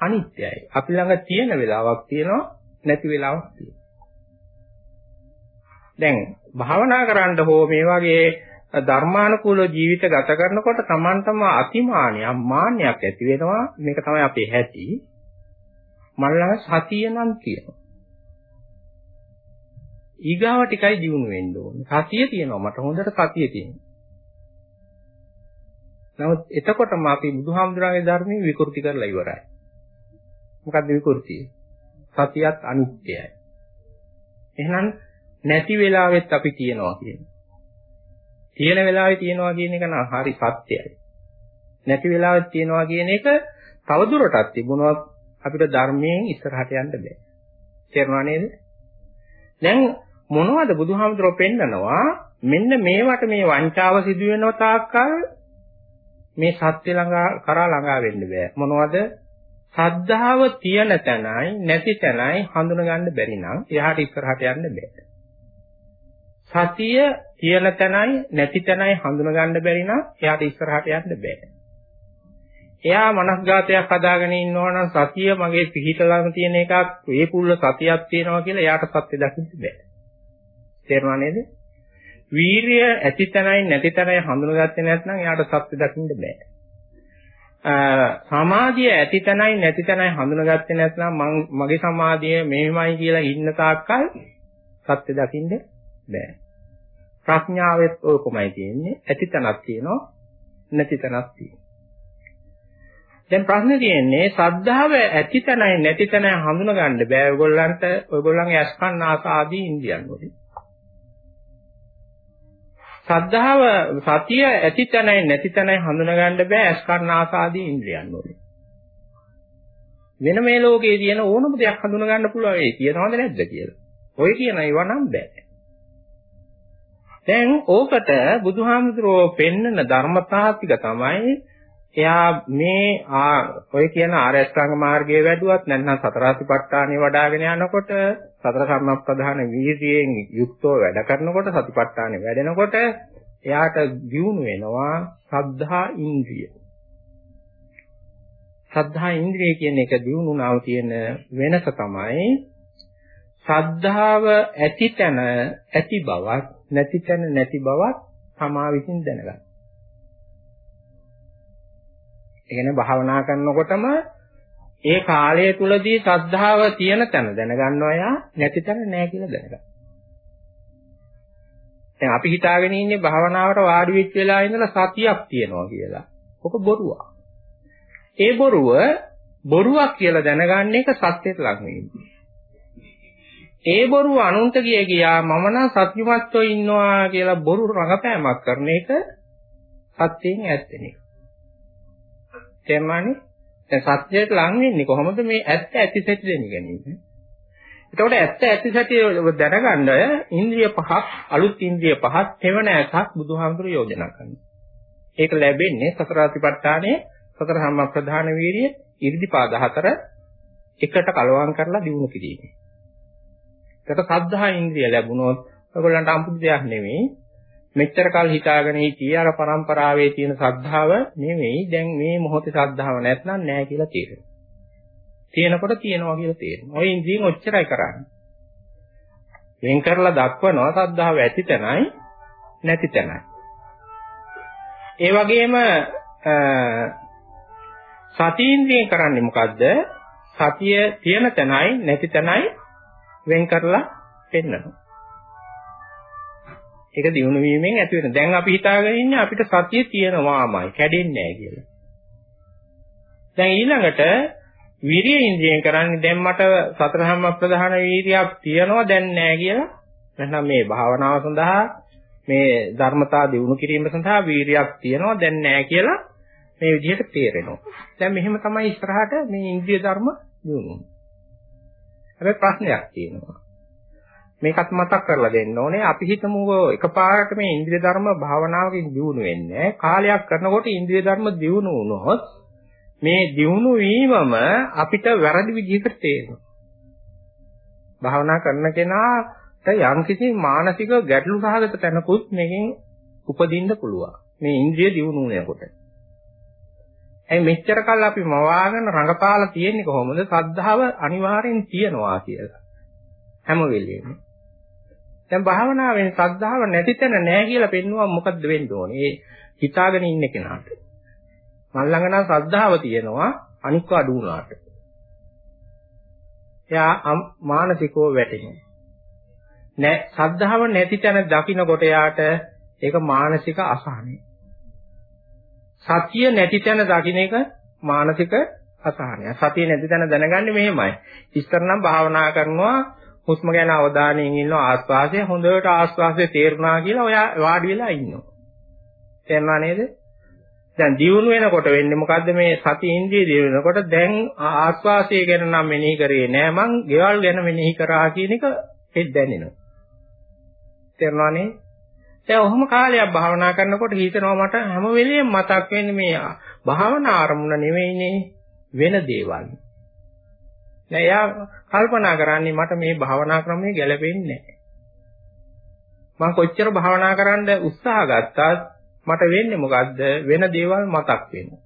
අනිත්‍යයි. අපි ළඟ තියෙන වෙලාවක් තියෙනවා නැති වෙලාවක් තියෙනවා. දැන් භාවනා කරන්න හෝ මේ වගේ ධර්මානුකූල ජීවිත ගත කරනකොට Tamanටම අතිමානියක් මාන්නයක් ඇති වෙනවා. මේක තමයි අපේ හැටි. මල්ලඟ සතිය නම් තියෙනවා. ඊගාව ටිකයි දිනු වෙන්න ඕනේ. සතිය තියෙනවා. මට හොඳට සතිය තියෙනවා. නමුත් එතකොටම අපි බුදුහාමුදුරන්ගේ ධර්මයේ විකෘති කරලා ඉවරයි. මොකද්ද විකෘතිය සතියත් අනිත්‍යයි එහෙනම් නැති වෙලාවෙත් අපි තියනවා කියන්නේ. තියෙන වෙලාවේ තියනවා කියන එක නම් හරි සත්‍යයි. නැති වෙලාවෙත් තියනවා කියන එක තවදුරටත් තිබුණොත් අපිට ධර්මයෙන් ඉස්සරහට යන්න බෑ. තේරුණා නේද? දැන් මොනවද බුදුහාමුදුරුවෝ පෙන්නනවා මෙන්න මේවට මේ වංචාව සිදු වෙනව තාක්කල් මේ සත්‍ය ළඟා කරා ළඟා වෙන්න බෑ. මොනවද? සද්ධාව තියෙන තැනයි නැති තැනයි හඳුනගන්න බැරි නම් එහාට ඉස්සරහට යන්න බෑ. සතිය තියෙන තැනයි නැති තැනයි හඳුනා ගන්න බැරි නම් එයාට ඉස්සරහට යන්න බෑ. එයා මනස්ගතයක් හදාගෙන ඉන්නවා නම් සතිය මගේ පිහිටලම තියෙන එකක් ඒ පුල්ල සතියක් තියෙනවා කියලා එයාට සත්‍ය දකින්න බෑ. තේරුණා නේද? වීරිය ඇති තැනයි නැති තැනයි හඳුනාගත්තේ නැත්නම් එයාට සත්‍ය දකින්න බෑ. සමාධිය ඇති තැනයි නැති තැනයි හඳුනාගත්තේ නැත්නම් මගේ සමාධිය මෙහෙමයි කියලා ඉන්න තාක්කල් සත්‍ය දකින්න බෑ. ප්‍රඥාවෙත් ඔයකොමයි තියෙන්නේ. ඇති තැනක් තියෙනවා නැති තැනක් තියෙනවා. දැන් ප්‍රශ්නේ තියෙන්නේ සද්ධාව ඇති තැනයි නැති තැනයි හඳුනා ගන්න බෑ ඔයගොල්ලන්ට ඔයගොල්ලන්ගේ අස්කන් ආස ආදී ඉන්දියන් වලින්. සද්ධාව සතිය ඇති තැනයි නැති තැනයි හඳුනා ගන්න බෑ අස්කන් ආස ආදී ඉන්ද්‍රියන් වලින්. වෙන මේ ලෝකයේ තියෙන ඕනම දෙයක් හඳුනා ගන්න පුළුවන් ඒ කියනවද නැද්ද කියලා. ඔය කියන ඒවා නම් බෑ. දැන් ඕකට බුදුහාමුදුරුවෝ පෙන්නන ධර්මතා ටික තමයි එයා මේ ඔය කියන ආරෂ්ඨාංග මාර්ගයේ වැඩුවත් නැත්නම් සතර සතිපට්ඨානෙ වඩ아가ගෙන යනකොට සතර සම්මප්පදාන වීර්යයෙන් යුක්තව වැඩ කරනකොට සතිපට්ඨානෙ වැඩෙනකොට එයාට දියුණු වෙනවා සද්ධා ඉන්ද්‍රිය. සද්ධා ඉන්ද්‍රිය කියන එක දියුණුනාව තියෙන වෙනස තමයි සද්ධාව ඇතිතන ඇති බවත් නැති තැන නැති බවත් තමා විසින් දැනගන්න. ඒ කියන්නේ භාවනා කරනකොටම ඒ කාලය තුලදී ශ්‍රද්ධාව තියෙන තැන දැනගන්නවා යා නැති තැන නැහැ කියලා දැනගන්න. දැන් අපි හිතාගෙන ඉන්නේ භාවනාවට වාඩි වෙච්ච වෙලාවේ ඉඳලා සතියක් තියෙනවා කියලා. ඔක බොරුවක්. ඒ බොරුව බොරුවක් කියලා දැනගන්න එක සත්‍යයට ලඟ වෙන්නේ. ඒ බොරුව අනුන්ට ගිය ගියා මම නම් සත්‍යමත්ව ඉන්නවා කියලා බොරු රඟපෑමක් කරන එක සත්‍යයෙන් ඈත් වෙන එක. තේරුණානේ? දැන් සත්‍යයට ලං වෙන්නේ කොහොමද මේ ඇත්ත ඇති සැටි දෙන්න ගැනීම. එතකොට ඇත්ත ඇති සැටි දැනගන්න ඉන්ද්‍රිය පහක් අලුත් ඉන්ද්‍රිය පහක් තෙවන එකක් බුදුහාමුදුරු යෝජනා කරනවා. ඒක ලැබෙන්නේ සතර අතිපට්ඨානයේ සතර සම්මප්‍රධාන වීර්ය ඉර්ධිපාද හතර එකට කලවම් කරලා දිනු කිරීම. ඒකට සද්ධා ඉන්ද්‍රිය ලැබුණොත් ඔයගොල්ලන්ට අමුතු දෙයක් නෙමෙයි. මෙච්චර කල් හිතාගෙන හිටියේ අර પરම්පරාවේ තියෙන ශ්‍රද්ධාව නෙමෙයි දැන් මේ මොහොතේ ශ්‍රද්ධාව නැත්නම් නෑ කියලා තේරෙනවා. තියෙනකොට තියෙනවා කියලා තේරෙනවා. ඔය ඉන්ද්‍රියෙන් ඔච්චරයි කරන්නේ. වෙන් කරලා දක්වනවා ශ්‍රද්ධාව ඇති තැනයි නැති තැනයි. ඒ වගේම සතියින්ද්‍රියෙන් කරන්නේ මොකද්ද? සතිය තියෙන තැනයි නැති තැනයි වෙන් කරලා පෙන්වනවා. ඒක දිනු වීමෙන් ඇති වෙන. දැන් අපි හිතාගෙන ඉන්නේ අපිට සතිය තියෙනවාමයි, කැඩෙන්නේ නැහැ කියලා. දැන් ඊළඟට විරිය ඉන්ද්‍රියෙන් කරන්නේ දැන් මට සතර හැම ප්‍රධාන වීර්යයක් තියෙනවා දැන් නැහැ කියලා. නැත්නම් මේ භාවනාව සඳහා මේ ධර්මතා දිනු කිරීම සඳහා වීරියක් තියෙනවා දැන් නැහැ කියලා මේ විදිහට තේරෙනවා. දැන් මෙහෙම තමයි ඉස්සරහට මේ ඉන්ද්‍රිය ධර්ම දිනුනේ. හැබැයි ප්‍රශ්නයක් තියෙනවා. මේකත් මතක් කරලා දෙන්න ඕනේ. අපි හිතමු එකපාරට මේ ඉන්ද්‍රිය ධර්ම භාවනාවකින් දිනු වෙන්නේ කාලයක් කරනකොට ඉන්ද්‍රිය ධර්ම දිනු වුණොත් මේ දිනු වීමම අපිට වැරදි විදිහකට තේරෙනවා. භාවනා කරන කෙනාට යම්කිසි මානසික ගැටලු සහගත තැනකුත් මේකෙන් උපදින්න පුළුවන්. මේ ඉන්ද්‍රිය දිනු වෙනකොට. ඇයි මෙච්චර කල් අපි මවාගෙන රඟපාලා තියෙන්නේ කොහොමද? සද්ධාව අනිවාර්යෙන් තියනවා කියලා. හැම වෙලෙම. දැන් භාවනාවෙන් සද්ධාව නැති තැන නැහැ කියලා පෙන්නුවා මොකද්ද වෙන්න ඕනේ? ඒ හිතාගෙන ඉන්න කෙනාට. මල් ළඟ නම් සද්ධාව තියෙනවා අනික්ක අඩු වුණාට. එයා මානසිකව වැටෙනවා. නෑ සද්ධාව නැති තැන දකින්නකොට යාට ඒක මානසික අසහනයි. සතිය නැති තැන දකින්න එක මානසික අසහනය. සතිය නැති තැන දැනගන්නේ මෙහෙමයි. ඉස්සර නම් භාවනා කරනවා හුස්ම ගැන අවධානයෙන් ඉන්නවා ආස්වාසය හොඳට ආස්වාසය තේරුණා කියලා ඔයා වාඩි වෙලා ඉන්නවා. තේරුණා නේද? දැන් දියුණු වෙනකොට වෙන්නේ මොකද්ද මේ සති ඉන්ද්‍රිය දියුණු වෙනකොට දැන් ආස්වාසය ගැන නම් මෙනෙහි කරේ නෑ මං ගෙවල් ගැන මෙනෙහි කරා කියන එක එත් දැනෙනවා. තේරුණා නේද? දැන් ඔහොම කාලයක් භාවනා කරනකොට හිතනවා මට හැම වෙලෙම මතක් වෙන්නේ මේ භාවනා ආරමුණ නෙවෙයිනේ වෙන දේවල්. දැන් එයා කල්පනා කරන්නේ මට මේ භාවනා ක්‍රමය ගැලපෙන්නේ නැහැ. මම කොච්චර භාවනා කරන්න උත්සාහ ගත්තත් මට වෙන්නේ මොකද්ද වෙන දේවල් මතක් වෙනවා.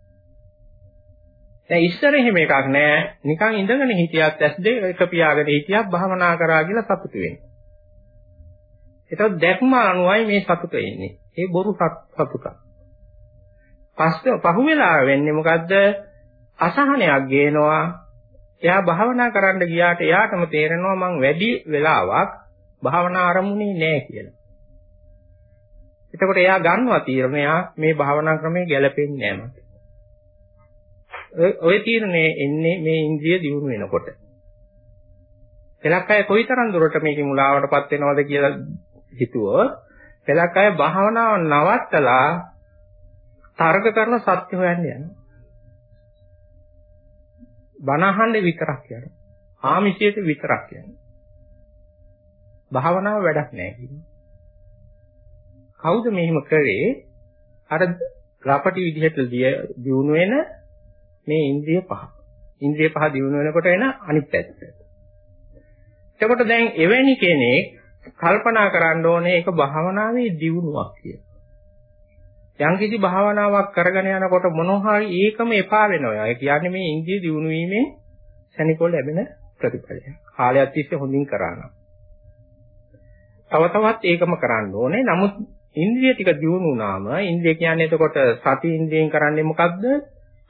දැන් ඉස්සර එහෙම එකක් නෑ නිකන් ඉඳගෙන හිටියත් ඇස් දෙක එක පියාගෙන හිටියත් භාවනා කරා කියලා සතුටු වෙනවා. ඒතකොට දැක්ම අනුවයි මේ සතුට එන්නේ. ඒ බොරු සතුටක්. පස්සේ පහුවෙලා වෙන්නේ මොකද්ද? අසහනයක් ගේනවා. එයා භාවනා කරන්න ගියාට එයාටම තේරෙනවා මං වැඩි වෙලාවක් භාවනා ආරමුණේ නැහැ කියලා. එතකොට එයා ගන්නවා තීරණය මේ භාවනා ක්‍රමයේ ගැලපෙන්නේ නැහැ මට. ඔය තීරණේ එන්නේ මේ ඉන්ද්‍රිය දියුණු වෙනකොට. එලක් අය කොයිතරම් දුරට මේකේ මුලාවටපත් වෙනවද කියලා හිතුවොත් පෙළක් අය භාවනාව නවත්තලා තර්ක කරන සත්‍ය හොයන්න යනවා. බනහන්න විතරක් යනවා. ආමිෂයට විතරක් යනවා. භාවනාව වැඩක් නෑ කියන්නේ. කවුද මෙහෙම කරේ? අර රපටි විදිහට දියුණු වෙන මේ ඉන්ද්‍රිය පහ. ඉන්ද්‍රිය පහ දියුණු වෙනකොට එන අනිත් පැත්ත. එතකොට දැන් එවැනි කෙනෙක් කල්පනා කරන්න ඕනේ ඒක භාවනාවේ දියුණුවක් කියලා. යම් කිසි භාවනාවක් කරගෙන යනකොට මොනවා හරි ඒකම එපා වෙනවා. ඒ කියන්නේ මේ ඉන්ද්‍රිය දියුණු වීමෙන් සැනිකොල් ලැබෙන ප්‍රතිඵලය. කාලයක් තිස්සේ හොඳින් කරා නම්. තව තවත් ඒකම කරන්න ඕනේ. නමුත් ඉන්ද්‍රිය ටික දියුණු වුණාම ඉන්ද්‍රිය කියන්නේ එතකොට සති ඉන්ද්‍රියෙන් කරන්නේ මොකද්ද?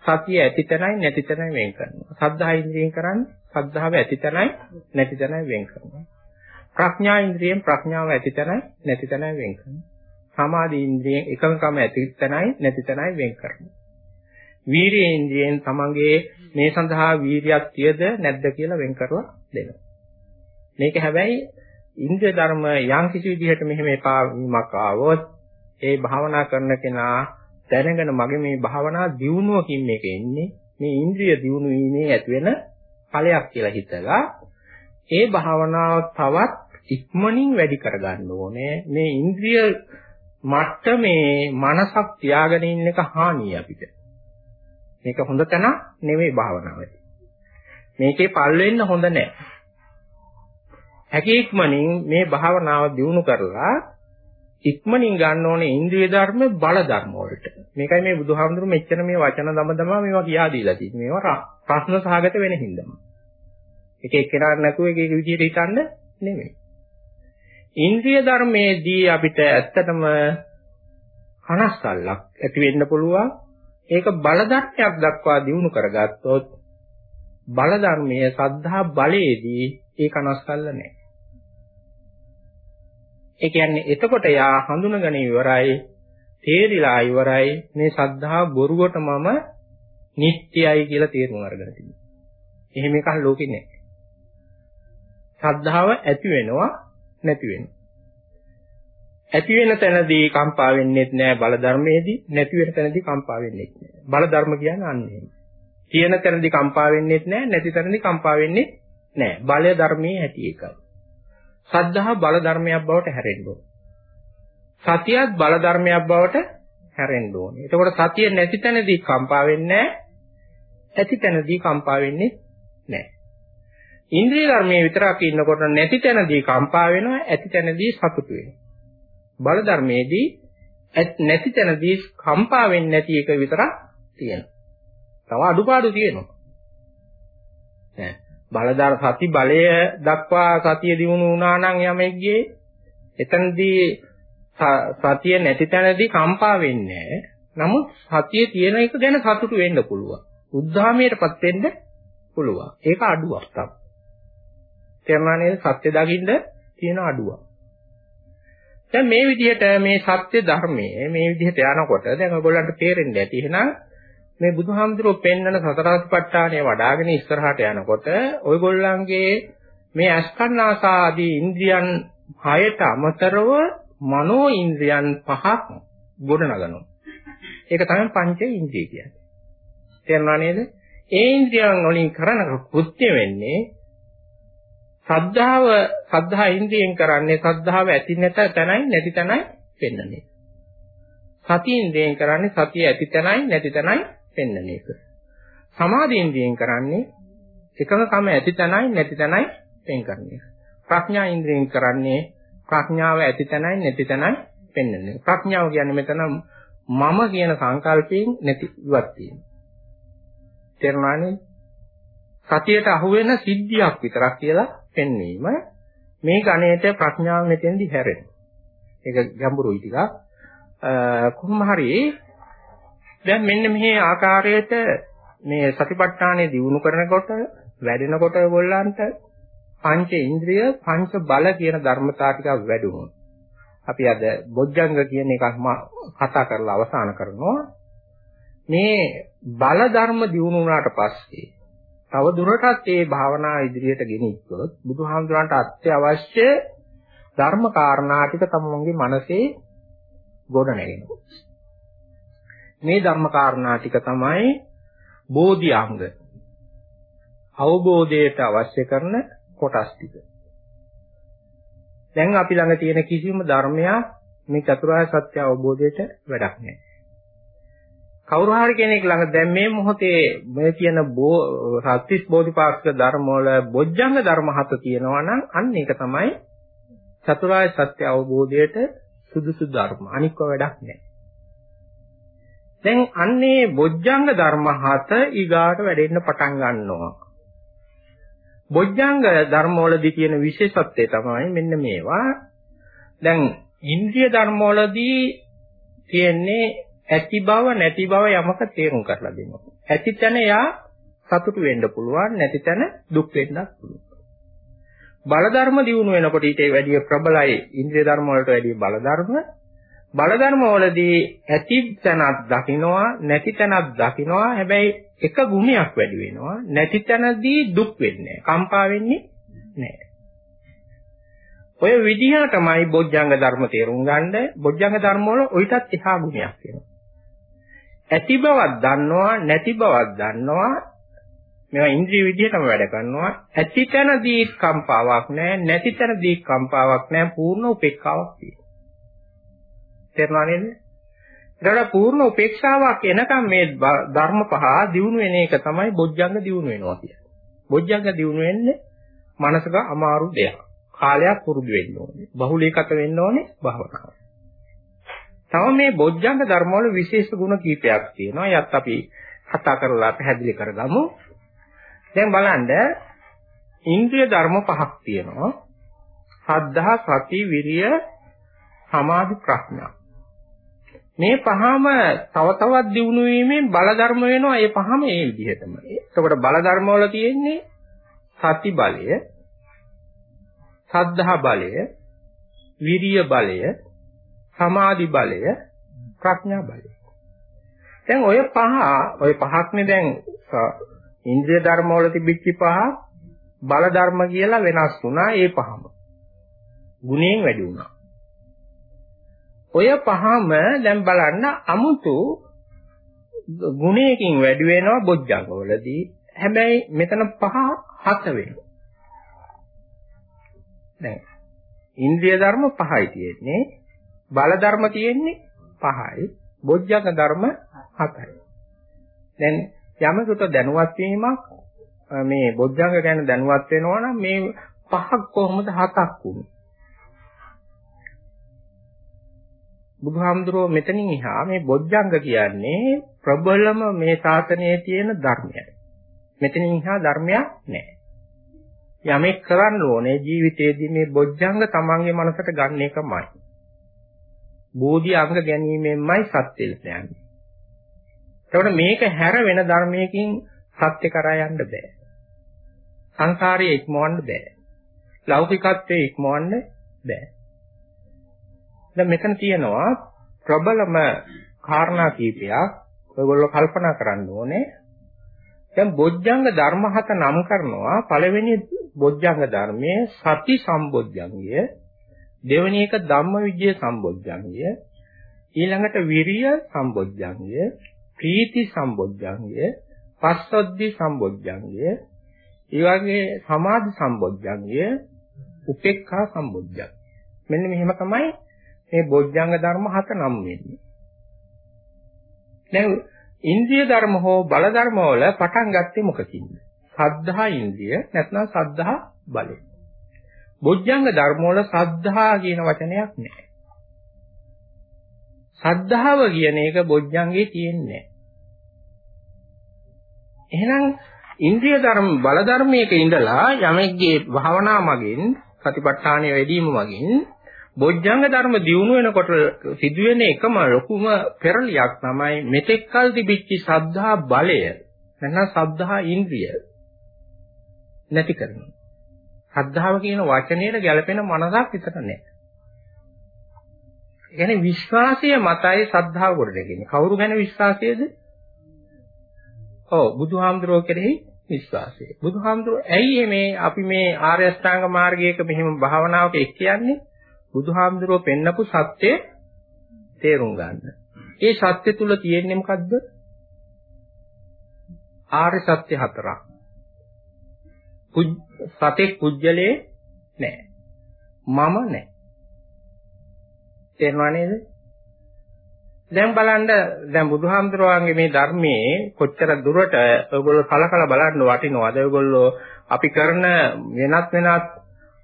සතිය ඇති තැනයි නැති තැනයි වෙන් කරනවා. සද්ධා ඉන්ද්‍රියෙන් කරන්නේ සද්ධාව ඇති තැනයි නැති තැනයි වෙන් කරනවා. ප්‍රඥා ඉන්ද්‍රියෙන් ප්‍රඥාව ඇති තැනයි නැති තැනයි වෙන් කරනවා. සමාධි ඉන්ද්‍රියෙන් එකඟකම ඇති තැනයි නැති තැනයි වෙන් කරනවා. වීරිය ඉන්ද්‍රියෙන් තමන්ගේ මේ සඳහා වීරියක් තියද නැද්ද කියලා වෙන් කරලා දෙනවා. මේක හැබැයි ඉන්ද්‍රිය ධර්ම යම් කිසි විදිහට මෙහෙම එපා වීමක් ආවොත් ඒ භාවනා කරන කෙනා දැනගෙන මගේ මේ භාවනා දියුණුවකින් මේක එන්නේ මේ ඉන්ද්‍රිය දියුණු වීමේ ඇති වෙන ඵලයක් කියලා හිතලා ඒ භාවනාව තවත් ඉක්මනින් වැඩි කරගන්න ඕනේ. මේ ඉන්ද්‍රිය මට්ටමේ මනසක් තියාගෙන ඉන්න එක හානිය අපිට. මේක හොඳ තැන නෙවෙයි භාවනාවේ. මේකේ පල් වෙන්න හොඳ නැහැ. හැකි ඉක්මනින් මේ භාවනාව දියුණු කරලා ඉක්මනින් ගන්න ඕනේ ඉන්ද්‍රිය ධර්ම බල ධර්ම වලට. මේකයි මේ බුදුහාමුදුරු මෙච්චර මේ වචන දම දමා මේවා කියා දීලා තියෙන්නේ. මේවා ප්‍රශ්න සහගත වෙන හින්දාම. එක එක්කෙනාට නැතුව එක එක විදිහට හිතන්න නෙමෙයි. ඉන්ද්‍රිය ධර්මයේදී අපිට ඇත්තටම කනස්සල්ලක් ඇති වෙන්න පුළුවන්. ඒක බල ධර්මයක් දක්වා දිනු කරගත්තොත් බල ධර්මයේ සද්ධා බලයේදී ඒක අනස්සල්ල නැහැ. ඒ කියන්නේ එතකොට යා හඳුනගෙන ඉවරයි තේරිලා ඉවරයි මේ සද්ධා බොරුවට මම නිට්ටයයි කියලා තේරුම් අරගෙන තිබෙනවා. එහෙම එකක් ලෝකේ නැහැ. සද්ධාව ඇති වෙනවා නැති වෙනවා. ඇති වෙන තැනදී කම්පා වෙන්නේත් නැහැ බල ධර්මයේදී නැති වෙන තැනදී කම්පා වෙන්නේත් නැහැ. බල ධර්ම කියන්නේ අන්නේ. තියෙන තැනදී කම්පා වෙන්නේත් නැහැ නැති තැනදී කම්පා වෙන්නේ නැහැ. බලය ධර්මයේ ඇති එකයි. සද්ධා බල ධර්මයක් බවට හැරෙන්න ඕනේ. සතියත් බල ධර්මයක් බවට හැරෙන්න ඕනේ. එතකොට සතිය නැති තැනදී කම්පා වෙන්නේ ඇති තැනදී කම්පා වෙන්නේ නැහැ. ඉන්ද්‍රිය ධර්මයේ විතරක් ඉන්නකොට නැති තැනදී කම්පා වෙනවා ඇති තැනදී සතුටු වෙනවා. බල ධර්මයේදී නැති තැනදී කම්පා වෙන්නේ නැති එක විතරක් තියෙනවා. තව අඩුපාඩු තියෙනවා. ඈ බලදාර සති බලය දක්වා සතිය දිනු වුණා නම් යමෙක්ගේ එතනදී සතිය නැති තැනදී කම්පා වෙන්නේ නමුත් සතියේ තියෙන එක ගැන සතුටු වෙන්න පුළුවන්. උද්ධාමයටපත් වෙන්න පුළුවන්. ඒක අඩුවක් තමයි. තේරුණා නේද? සත්‍ය දකින්න තියෙන අඩුවක්. දැන් මේ විදිහට මේ සත්‍ය ධර්මයේ මේ විදිහට යනකොට දැන් ඔයගොල්ලන්ට තේරෙන්න ඇති. එහෙනම් මේ බුදුහාමුදුරුවෝ පෙන්වන සතරාතිපට්ඨානය වඩ아가න ඉස්සරහට යනකොට ඔයගොල්ලන්ගේ මේ අස්කන්නාසා ආදී ඉන්ද්‍රියන් හයට අමතරව මනෝ ඉන්ද්‍රියන් පහක් ගොඩනගනවා. ඒක තමයි පංච ඉන්ද්‍රිය කියන්නේ. තේරුණා නේද? ඒ ඉන්ද්‍රියන් වලින් කරන කෘත්‍ය වෙන්නේ සද්ධාව සද්ධා ඉන්ද්‍රියෙන් කරන්නේ සද්ධාව ඇති නැත තැනයි නැති තැනයි පෙන්වන්නේ. සති ඉන්ද්‍රියෙන් කරන්නේ සතිය ඇති තැනයි නැති තැනයි පෙන්වන එක. සමාධි ඉන්ද්‍රියෙන් කරන්නේ එකඟකම ඇති තැනයි නැති තැනයි පෙන් කරන එක. ප්‍රඥා ඉන්ද්‍රියෙන් කරන්නේ ප්‍රඥාව ඇති තැනයි නැති තැනයි පෙන්වන්නේ. ප්‍රඥාව කියන්නේ මෙතන මම කියන සංකල්පයෙන් නැති ඉවත් වීම. තේරුණානේ? සතියට අහුවෙන සිද්ධියක් විතරක් කියලා පෙන්වීම මේ ගණයට ප්‍රඥාව මෙතෙන්දි හැරෙනවා. ඒක ගැඹුරුයි ටිකක්. කොහොම හරි දැන් මෙන්න මේ ආකාරයට මේ සතිපට්ඨානෙ දිනු කරනකොට වැඩෙනකොට ඔයගොල්ලන්ට පංච ඉන්ද්‍රිය පංච බල කියන ධර්මතා ටික වැඩුණා. අපි අද බොජ්ජංග කියන එකක් කතා කරලා අවසන් කරනවා. මේ බල ධර්ම දිනු වුණාට පස්සේ තව දුරටත් මේ භාවනා ඉදිරියට ගෙනිච්චොත් බුදුහාමුදුරන්ට අත්‍යවශ්‍ය ධර්ම කාරණා ටික තමන්ගේ මනසේ ගොඩ නැගෙනවා. මේ ධර්ම කාරණා ටික තමයි බෝධි අංග. අවබෝධයට අවශ්‍ය කරන කොටස් ටික. දැන් අපි ළඟ තියෙන කිසිම ධර්මයක් මේ චතුරාර්ය සත්‍ය අවබෝධයට වැඩක් නැහැ. කවුරු හරි කෙනෙක් ළඟ දැන් මේ මොහොතේ මේ කියන සත්‍තිස් බෝධිපාක්ෂික ධර්ම වල බොජ්ජංග ධර්ම හත තියෙනවා නම් අන්න ඒක තමයි චතුරාර්ය සත්‍ය අවබෝධයට සුදුසු ධර්ම. අනික්ව වැඩක් නැහැ. දැන් අන්නේ බොජ්ජංග ධර්ම හත ඊගාට වැඩෙන්න පටන් ගන්නවා. බොජ්ජංග ධර්මවලදී තියෙන විශේෂත්වය තමයි මෙන්න මේවා. දැන් ඉන්ද්‍රිය ධර්මවලදී තියෙන්නේ ඇති බව නැති බව යමක තේරුම් කරලා දෙනවා. ඇති තැන යා සතුටු වෙන්න පුළුවන් නැති තැන දුක් වෙන්නත් පුළුවන්. බල ධර්ම දිනු වෙනකොට ඊට වැඩිය ප්‍රබලයි ඉන්ද්‍රිය ධර්ම වලට වැඩිය බල ධර්ම බල ධර්ම වලදී ඇති තැනක් දකින්නවා නැති තැනක් දකින්නවා හැබැයි එක ගුණයක් වැඩි වෙනවා. නැති තැනදී දුක් වෙන්නේ කම්පා වෙන්නේ නැහැ. ඔය විදිහටමයි බොජ්ජංග ධර්ම තේරුම් ගන්න. බොජ්ජංග ධර්ම වල ඔయితත් එහා ගුණයක් වෙනවා. ඇති බවක් දන්නවා නැති බවක් දන්නවා මේවා ඉන්ද්‍රිය විදිහටම වැඩ කරනවා ඇති තැනදී කම්පාවක් නැහැ නැති තැනදී කම්පාවක් නැහැ පූර්ණ උපේක්ඛාවක් තියෙනවා තේරුණා නේද? ඊට පූර්ණ උපේක්ෂාවක් එනකම් මේ ධර්ම පහ දියුණු වෙන එක තමයි බොජ්ජංග දියුණු වෙනවා කියන්නේ. බොජ්ජංග දියුණු වෙන්නේ මනසක අමාරු දෙයක්. කාලයක් පුරුදු වෙන්න ඕනේ. බහුලීකත වෙන්න ඕනේ භාවනාව. තව මේ බොජ්ජංග ධර්ම වල විශේෂ ගුණ කීපයක් තියෙනවා. යත් අපි කතා කරලා පැහැදිලි කරගමු. දැන් බලන්න ඉන්ද්‍රිය ධර්ම පහක් තියෙනවා. සද්ධා, සති, විරිය, සමාධි, ප්‍රඥා. මේ පහම තව තවත් දියුණු වීමෙන් බල ධර්ම වෙනවා ඒ පහම ඒ විදිහටම. එතකොට බල ධර්ම වල තියෙන්නේ සති බලය, සද්ධා බලය, විරිය බලය, සමාධි බලය, ප්‍රඥා බලය. දැන් ඔය පහ ඔය පහක්නේ දැන් ඉන්ද්‍රිය ධර්ම වල තිබිච්ච පහ බල ධර්ම කියලා වෙනස් වුණා ඒ පහම. ගුණයෙන් වැඩි වුණා. ඔය පහම දැන් බලන්න අමුතු ගුණයකින් වැඩි වෙනවා බොජ්ජංග වලදී. හැබැයි මෙතන පහ හත වෙනවා. දැන් ඉන්ද්‍රිය ධර්ම පහයි තියෙන්නේ. බල ධර්ම තියෙන්නේ පහයි. බොජ්ජංග ධර්ම හතයි. දැන් යමකට දැනුවත් වීමක් මේ බොජ්ජංග ගැන දැනුවත් වෙනවා නම් මේ පහක් කොහොමද හතක් වුනේ? බුදුහාමුදුරුවෝ මෙතනින් එහා මේ බොජ්ජංග කියන්නේ ප්‍රබලම මේ ශාසනයේ තියෙන ධර්මයයි. මෙතනින් එහා ධර්මයක් නැහැ. යමෙක් කරන්න ඕනේ ජීවිතයේදී මේ බොජ්ජංග තමන්ගේ මනසට ගන්න එකමයි. බෝධි අංග ගැනීමෙන්මයි සත්‍ය ලැබෙන්නේ. එතකොට මේක හැර වෙන ධර්මයකින් සත්‍ය කරා යන්න බෑ. සංසාරයේ ඉක්මවන්න බෑ. ලෞකිකත්වයේ ඉක්මවන්න බෑ. දැන් මෙතන තියෙනවා ප්‍රබලම කාරණා කීපයක් ඔයගොල්ලෝ කල්පනා කරන්න ඕනේ. දැන් බොජ්ජංග ධර්ම හත නම් කරනවා පළවෙනි බොජ්ජංග ධර්මයේ සති සම්බොජ්ජංගය දෙවෙනි එක ධම්මවිජය සම්බොජ්ජංගය ඊළඟට විරිය සම්බොජ්ජංගය ප්‍රීති සම්බොජ්ජංගය පස්සද්ධි සම්බොජ්ජංගය ඒ වගේ සමාධි සම්බොජ්ජංගය උපේක්ඛා සම්බොජ්ජංගය මෙන්න මෙහෙම තමයි මේ බොජ්ජංග ධර්ම හත නම් වෙන්නේ. දැන් ඉන්ද්‍රිය ධර්ම හෝ බල ධර්ම වල පටන් ගත්තේ මොකකින්ද? සද්ධා ඉන්ද්‍රිය නැත්නම් සද්ධා බලය. බොජ්ජංග ධර්ම වල සද්ධා කියන වචනයක් නැහැ. සද්ධාව කියන එක බොජ්ජංගේ තියෙන්නේ එහෙනම් ඉන්ද්‍රිය ධර්ම බල ධර්මයක ඉඳලා යමෙක්ගේ භාවනා මගින් සතිපට්ඨානය වැඩිම මගින් බොජ්ජංග ධර්ම දියුණු වෙනකොට සිදුවෙන එකම ලොකුම පෙරලියක් තමයි මෙතෙක්කල් තිබිච්ච සද්ධා බලය නැත්නම් සද්ධා ඉන්ද්‍රිය නැති කරනවා. සද්ධාව කියන වචනයට ගැලපෙන මනසක් විතර නැහැ. يعني විශ්වාසය මතයි සද්ධාව කොටගෙන. කවුරු ගැන විශ්වාසයද? ඔව් බුදුහාමුදුරුවෝ කෙරෙහි විශ්වාසය. බුදුහාමුදුරුවෝ ඇයි මේ අපි මේ ආර්ය අෂ්ටාංග මාර්ගයක මෙහෙම භාවනාවක එක් කියන්නේ? බුදුහාමුදුරුවෝ පෙන්නපු සත්‍ය තේරුම් ගන්න. ඒ සත්‍ය තුල තියෙන්නේ මොකද්ද? ආර්ය සත්‍ය හතරක්. සතෙක් පුජ්‍යලේ නැහැ. මම නැහැ. තේරුණා නේද? දැන් බලන්න දැන් බුදුහාමුදුරුවන්ගේ මේ ධර්මයේ කොච්චර දුරට ඔයගොල්ලෝ කලකල බලන්න වටිනවද? ඔයගොල්ලෝ අපි කරන වෙනත් වෙනත්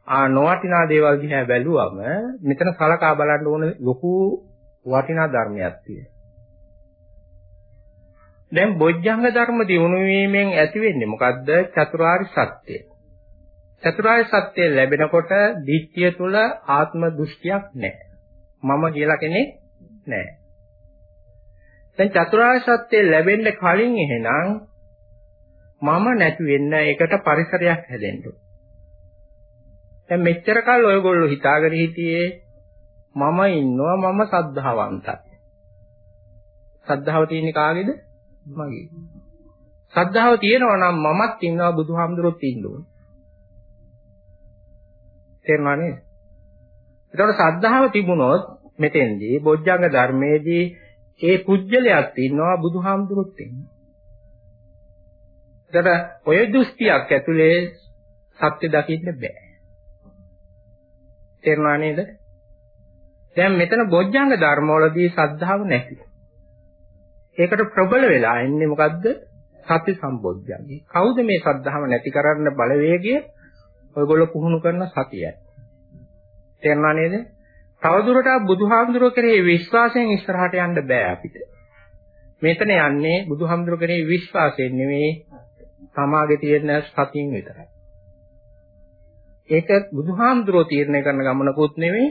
ආ නොවටිනා දේවල් දිහා බැලුවම මෙතන සලකා බලන්න ඕන ලොකු වටිනා ධර්මයක් තියෙනවා. දැන් බොජ්ජංග ධර්ම දිනු වීමෙන් ඇති වෙන්නේ මොකද්ද? චතුරාර්ය සත්‍යය. චතුරාර්ය සත්‍යය ලැබෙනකොට දිට්ඨිය තුල ආත්ම දෘෂ්ටියක් නැහැ. මම කියලා කෙනෙක් නැහැ. දැන් චතුරාර්ය සත්‍යය ලැබෙන්න කලින් එහෙනම් මම නැති වෙන්න ඒකට පරිසරයක් හැදෙන්න ඕනේ. දැන් මෙච්චර කල් ඔයගොල්ලෝ හිතාගෙන හිටියේ මම ඉන්නවා මම සද්ධාවන්තයි. සද්ධාව තියෙන්නේ කාගේද? මගේ. සද්ධාව තියෙනවා නම් මමත් ඉන්නවා බුදුහාමුදුරුවොත් ඉන්න ඕනේ. තේරුණා නේද? ඒතකොට සද්ධාව තිබුණොත් මෙතෙන්දී බොජ්ජංග ධර්මයේදී ඒ පුජ්‍යලයක් ඉන්නවා බුදුහාමුදුරුවොත් ඉන්නවා. ඒතකොට ඔය දෘෂ්ටියක් ඇතුලේ සත්‍ය දකින්න බෑ. තේරුණා නේද? දැන් මෙතන බොජ්ජංග ධර්මවලදී සද්ධාව නැති. ඒකට ප්‍රබල වෙලා ඉන්නේ මොකද්ද? සති සම්බොජ්ජංගේ. කවුද මේ සද්ධාව නැති කරන්න බලවේගය? ඔයගොල්ලෝ පුහුණු කරන සතියයි. තේරුණා නේද? තවදුරටත් බුදුහාමුදුරුවෝ කෙරෙහි විශ්වාසයෙන් ඉස්සරහට යන්න බෑ අපිට. මෙතන යන්නේ බුදුහාමුදුරුවෝ කෙරෙහි විශ්වාසයෙන් නෙමෙයි තමාගේ තියෙන සතියින් විතරයි. ඒක බුදුහාමුදුරෝ තීරණය කරන ගමනකුත් නෙවෙයි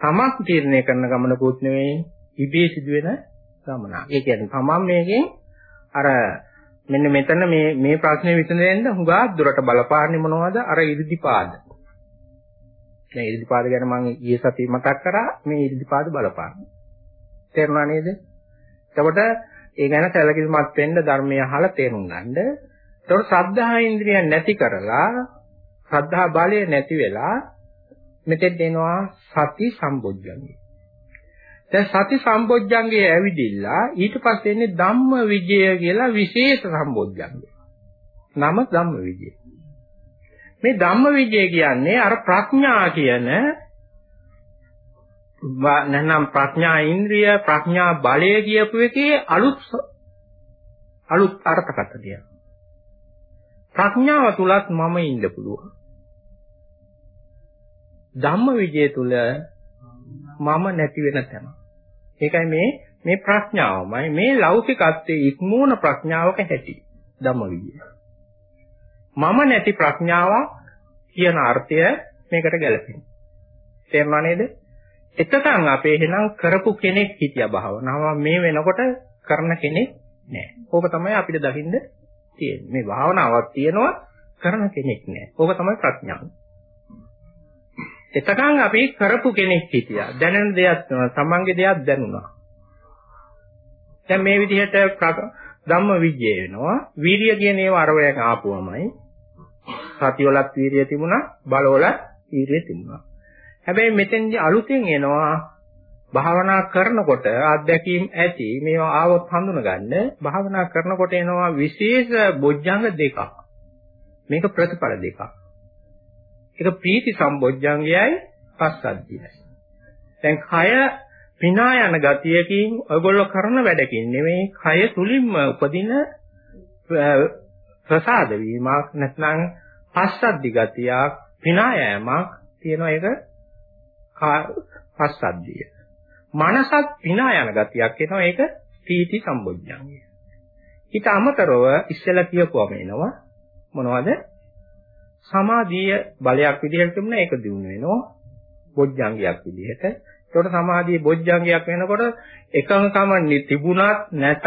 තමක් තීරණය කරන ගමනකුත් නෙවෙයි ඉබේ සිදුවෙන ගමනක්. ඒ කියන්නේ තමන් මේකෙන් අර මෙන්න මෙතන මේ මේ ප්‍රශ්නේ විසඳෙන්න හුඟා දුරට බලපාන්නේ මොනවද? අර ඉරිදිපාද. දැන් ඉරිදිපාද ගැන මම ඊයේ සතියේ මතක් කරා මේ ඉරිදිපාද බලපාන. තේරුණා නේද? එතකොට ඒ ගැන සැලකිලිමත් වෙන්න ධර්මය අහලා තේරුම් ගන්න. එතකොට ශ්‍රද්ධා ඉන්ද්‍රිය නැති කරලා ශ්‍රද්ධා බලය නැති වෙලා මෙතෙන් එනවා සති සම්බොජ්ජංගය. දැන් සති සම්බොජ්ජංගය ඇවිදිලා ඊට පස්සේ එන්නේ ධම්ම විජය කියලා විශේෂ සම්බොජ්ජංගය. නම ධම්ම විජය. මේ ධම්ම විජය කියන්නේ අර ප්‍රඥා කියන නැත්නම් ප්‍රඥා ඉන්ද්‍රිය ප්‍රඥා බලය කියපු එකේ අලුත් අලුත් අර්ථකථනය. ප්‍රඥාව තුලත් මම ඉන්න පුළුවන්. ධම්ම විජය තුල මම නැති වෙන තැන. ඒකයි මේ මේ ප්‍රඥාවමයි මේ ලෞකිකත්වයේ ඉක්මෝන ප්‍රඥාවක හැටි ධම්ම විජය. මම නැති ප්‍රඥාවක් කියන අර්ථය මේකට ගැලපෙනවා. තේරුණා නේද? එතකන් අපේ එහෙනම් කරපු කෙනෙක් හිටියා භාවනාව මේ වෙනකොට කරන කෙනෙක් නෑ. ඕක තමයි අපිට දකින්න තියෙන්නේ. මේ භාවනාවක් තියෙනවා කරන කෙනෙක් නෑ. ඕක තමයි ප්‍රඥාව. එතකන් අපි කරපු කෙනෙක් හිටියා. දැනෙන දෙයක් තමන්ගේ දෙයක් දැනුණා. දැන් මේ විදිහට ධම්ම විජය වෙනවා. වීරිය කියන ඒවා අරවැයන් ආපුවමයි සතිවලත් වීරිය තිබුණා, බලවලත් වීරිය තිබුණා. හැබැයි මෙතෙන්දි අලුතෙන් එනවා භාවනා කරනකොට අත්දැකීම් ඇති මේවා ආවොත් හඳුනගන්න භාවනා කරනකොට එනවා විශේෂ බොජ්ජංග දෙකක්. මේක ප්‍රතිඵල දෙකක්. ඒක ප්‍රීති සම්බොජ්ජංගයයි පස්සද්ධියයි. දැන් කය පිනා යන ගතියකින් ඔයගොල්ලෝ කරන වැඩකින් නෙමෙයි කය තුලින්ම උපදින ප්‍රසාද වීමක් නැත්නම් පස්සද්ධි ගතියක් පිනා යෑමක් තියෙනවා ඒක පස්සද්ධිය. මනසත් පිනා යන ගතියක් එනවා ඒක පීති සම්බොජ්ජංගය. ඊට අමතරව ඉස්සෙල්ලා කියපුවම එනවා මොනවද? සමාධිය බලයක් විදිහට තිබුණා ඒක දිනු වෙනවා බොජ්ජංගයක් විදිහට. ඒකට සමාධියේ බොජ්ජංගයක් වෙනකොට එකඟකම තිබුණත් නැතත්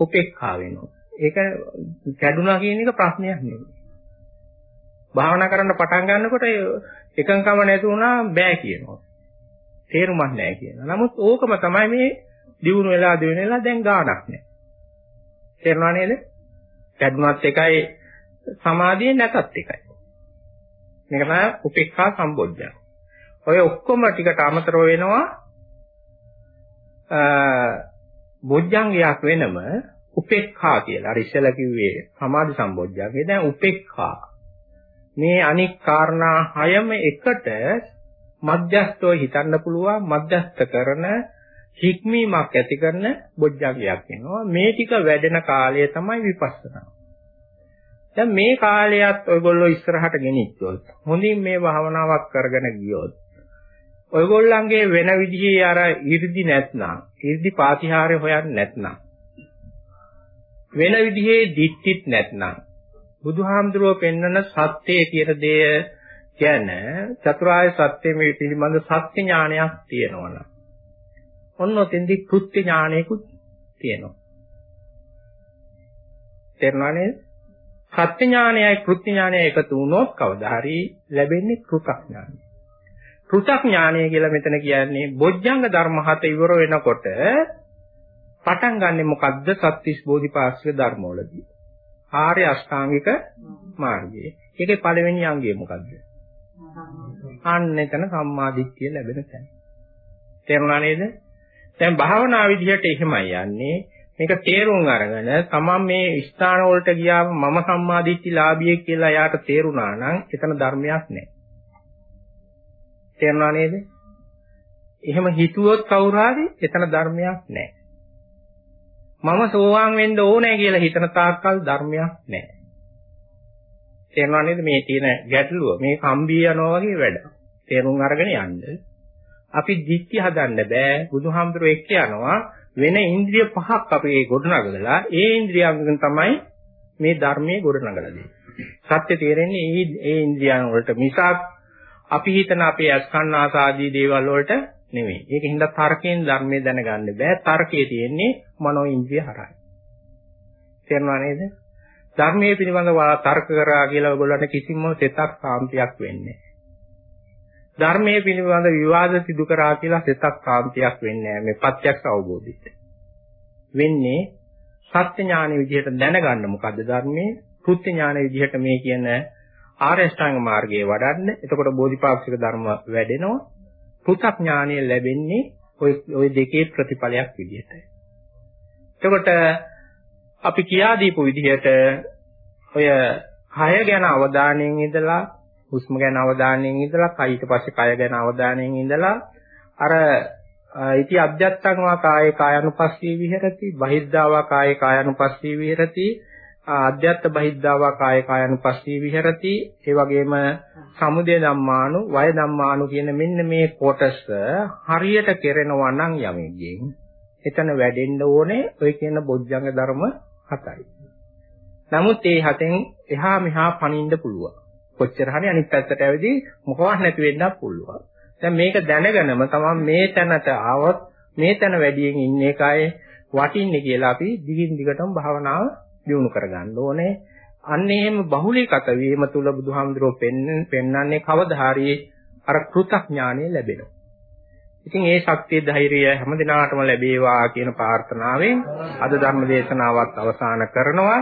උපේක්ඛා වෙනවා. ඒක කැඩුනා කියන එක ප්‍රශ්නයක් නෙවෙයි. භාවනා කරන්න පටන් ගන්නකොට එකඟකම නැති වුණා බෑ කියනවා. තේරුමක් නැහැ කියනවා. නමුත් ඕකම තමයි මේ දියුණු වෙලා දිනු වෙලා දැන් ගාණක් නැහැ. තේරුණා නේද? කැඩුනත් එකයි සමාධිය නැතත් එකයි. මේක තමයි උපේක්ඛා සම්බොජ්ජං. ඔය ඔක්කොම ටිකට අමතරව වෙනවා බොජ්ජංගයක් වෙනම උපේක්ඛා කියලා. අර ඉස්සෙල්ලා කිව්වේ සමාධි සම්බොජ්ජංගේ දැන් උපේක්ඛා. මේ අනික් කාරණා හයම එකට මධ්‍යස්තව හිතන්න පුළුවන් මධ්‍යස්ත කරන හික්මීමක් ඇති කරන බොජ්ජංගයක් වෙනවා. මේ ටික වැඩෙන කාලය තමයි විපස්සනා. දැන් මේ කාලයත් ඔයගොල්ලෝ ඉස්සරහට ගෙනිච්චොත් හොඳින් මේ භාවනාවක් කරගෙන ගියොත් ඔයගොල්ලන්ගේ වෙන විදිහේ අර 이르දි නැත්නම් 이르දි පාතිහාරය හොයන්නේ නැත්නම් වෙන විදිහේ දික්තිත් නැත්නම් බුදුහාමුදුරුවෝ පෙන්වන සත්‍යය කියන දේ ගැන චතුරාර්ය සත්‍ය මේ පිළිබඳ සත්‍ය ඥානයක් තියෙනවනම් ඔන්න ඔතෙන්දී කෘත්‍ය ඥානයකුත් තියෙනවා. තේරුණා නේද? සත්‍ය ඥානයයි කෘත්‍ය ඥානයයි එකතු වුණොත් කවදා හරි ලැබෙන්නේ කෘතඥානය කෘතඥානය කියලා මෙතන කියන්නේ බොජ්ජංග ධර්ම හත ඉවර වෙනකොට පටන් ගන්නෙ මොකද්ද? සත්‍විස් බෝධිපාක්ෂික ධර්මවලදී. ආර්ය අෂ්ටාංගික මාර්ගය. ඒකේ පළවෙනි අංගය මොකද්ද? අන්න එතන සම්මාදිට්ඨිය ලැබෙන තැන. තේරුණා නේද? දැන් භාවනා විදිහට එහෙමයි යන්නේ. මේක තේරුම් අරගෙන තමන් මේ ස්ථාන වලට ගියාම මම සම්මාදිට්ඨි ලාභියෙක් කියලා යාට තේරුණා නම් එතන ධර්මයක් නැහැ. තේරුණා නේද? එහෙම හිතුවොත් කවුරු හරි එතන ධර්මයක් නැහැ. මම සෝවාන් වෙන්න ඕනේ කියලා හිතන තාක්කල් ධර්මයක් නැහැ. තේරුණා නේද මේ තියෙන ගැටලුව? මේ කම්බී යනවා වගේ වැඩ. තේරුම් අරගෙන යන්න. අපි දික්ටි හදන්න බෑ. බුදුහාමුදුරුවෝ එක්ක යනවා වෙන ඉන්ද්‍රිය පහක් අපි ගොඩනගලා ඒ ඉන්ද්‍රියයන්ගෙන් තමයි මේ ධර්මයේ ගොඩනගලා දෙන්නේ. සත්‍ය තේරෙන්නේ ඒ ඒ ඉන්ද්‍රියයන් වලට මිසක් අපි හිතන අපේ අස්කන්න ආසාදී දේවල් වලට නෙමෙයි. ඒකින්ද තර්කයෙන් ධර්මයේ දැනගන්න බෑ. තර්කයේ තියෙන්නේ මනෝ ඉන්ද්‍රිය හරහායි. තේරුණා නේද? ධර්මයේ පිළිබඳව තර්ක කරා කියලා ඔයගොල්ලන්ට කිසිම සෙතක් සාන්තියක් වෙන්නේ ධර්මයේ පිළිබඳ විවාද සිදු කරා කියලා සිතක් කාන්තියක් වෙන්නේ නැහැ මේ ප්‍රත්‍යක්ෂ අවබෝධයට. වෙන්නේ සත්‍ය ඥාන විදිහට දැනගන්න මොකද්ද ධර්මයේ කෘත්‍ය ඥාන විදිහට මේ කියන ආර්ය අෂ්ටාංග මාර්ගයේ වඩන්න. එතකොට බෝධිපාක්ෂික ධර්ම වැඩෙනවා. පෘථක් ඥානය ලැබෙන්නේ ওই ওই දෙකේ ප්‍රතිඵලයක් විදිහට. එතකොට අපි කියා දීපු විදිහට ඔය කය ගැන අවධානයෙන් ඉඳලා හුස්ම ගැන අවධානයෙන් ඉඳලා ඊට පස්සේ කය ගැන අවධානයෙන් ඉඳලා අර ඉති අධ්‍යත්තං වා කායේ කායනුපස්සී විහෙරති බහිද්ධාවා කායේ කායනුපස්සී විහෙරති අධ්‍යත්ත බහිද්ධාවා කායේ කායනුපස්සී විහෙරති ඒ වගේම සමුදය ධම්මානු වය ධම්මානු කියන මෙන්න මේ කොටස හරියට කෙරෙනවා නම් යමෙක්ගෙන් එතන වැඩෙන්න ඕනේ ඔය කියන බොජ්ජංග ධර්ම හතයි. නමුත් ඒ හතෙන් එහා මෙහා පනින්න පුළුවන්. කොච්චර හරි අනිත් පැත්තට ඇවිදී මොකවත් නැති වෙන්නත් පුළුවන්. දැන් මේක දැනගෙනම තමයි මේ තැනට ආවොත් මේ තැන වැඩියෙන් ඉන්න එකයි වටින්නේ කියලා අපි දිගින් දිගටම භාවනාව දියුණු කරගන්න ඕනේ. අන්න එහෙම බහුලීගත වීම තුල බුදුහාමුදුරුවෝ පෙන්වන්නේ කවදා හරි අර කෘතඥානෙ ලැබෙනවා. ඉතින් ඒ ශක්තිය ධෛර්යය හැම දිනාටම ලැබේවා කියන ප්‍රාර්ථනාවෙන් අද ධර්ම දේශනාවත් අවසන් කරනවා.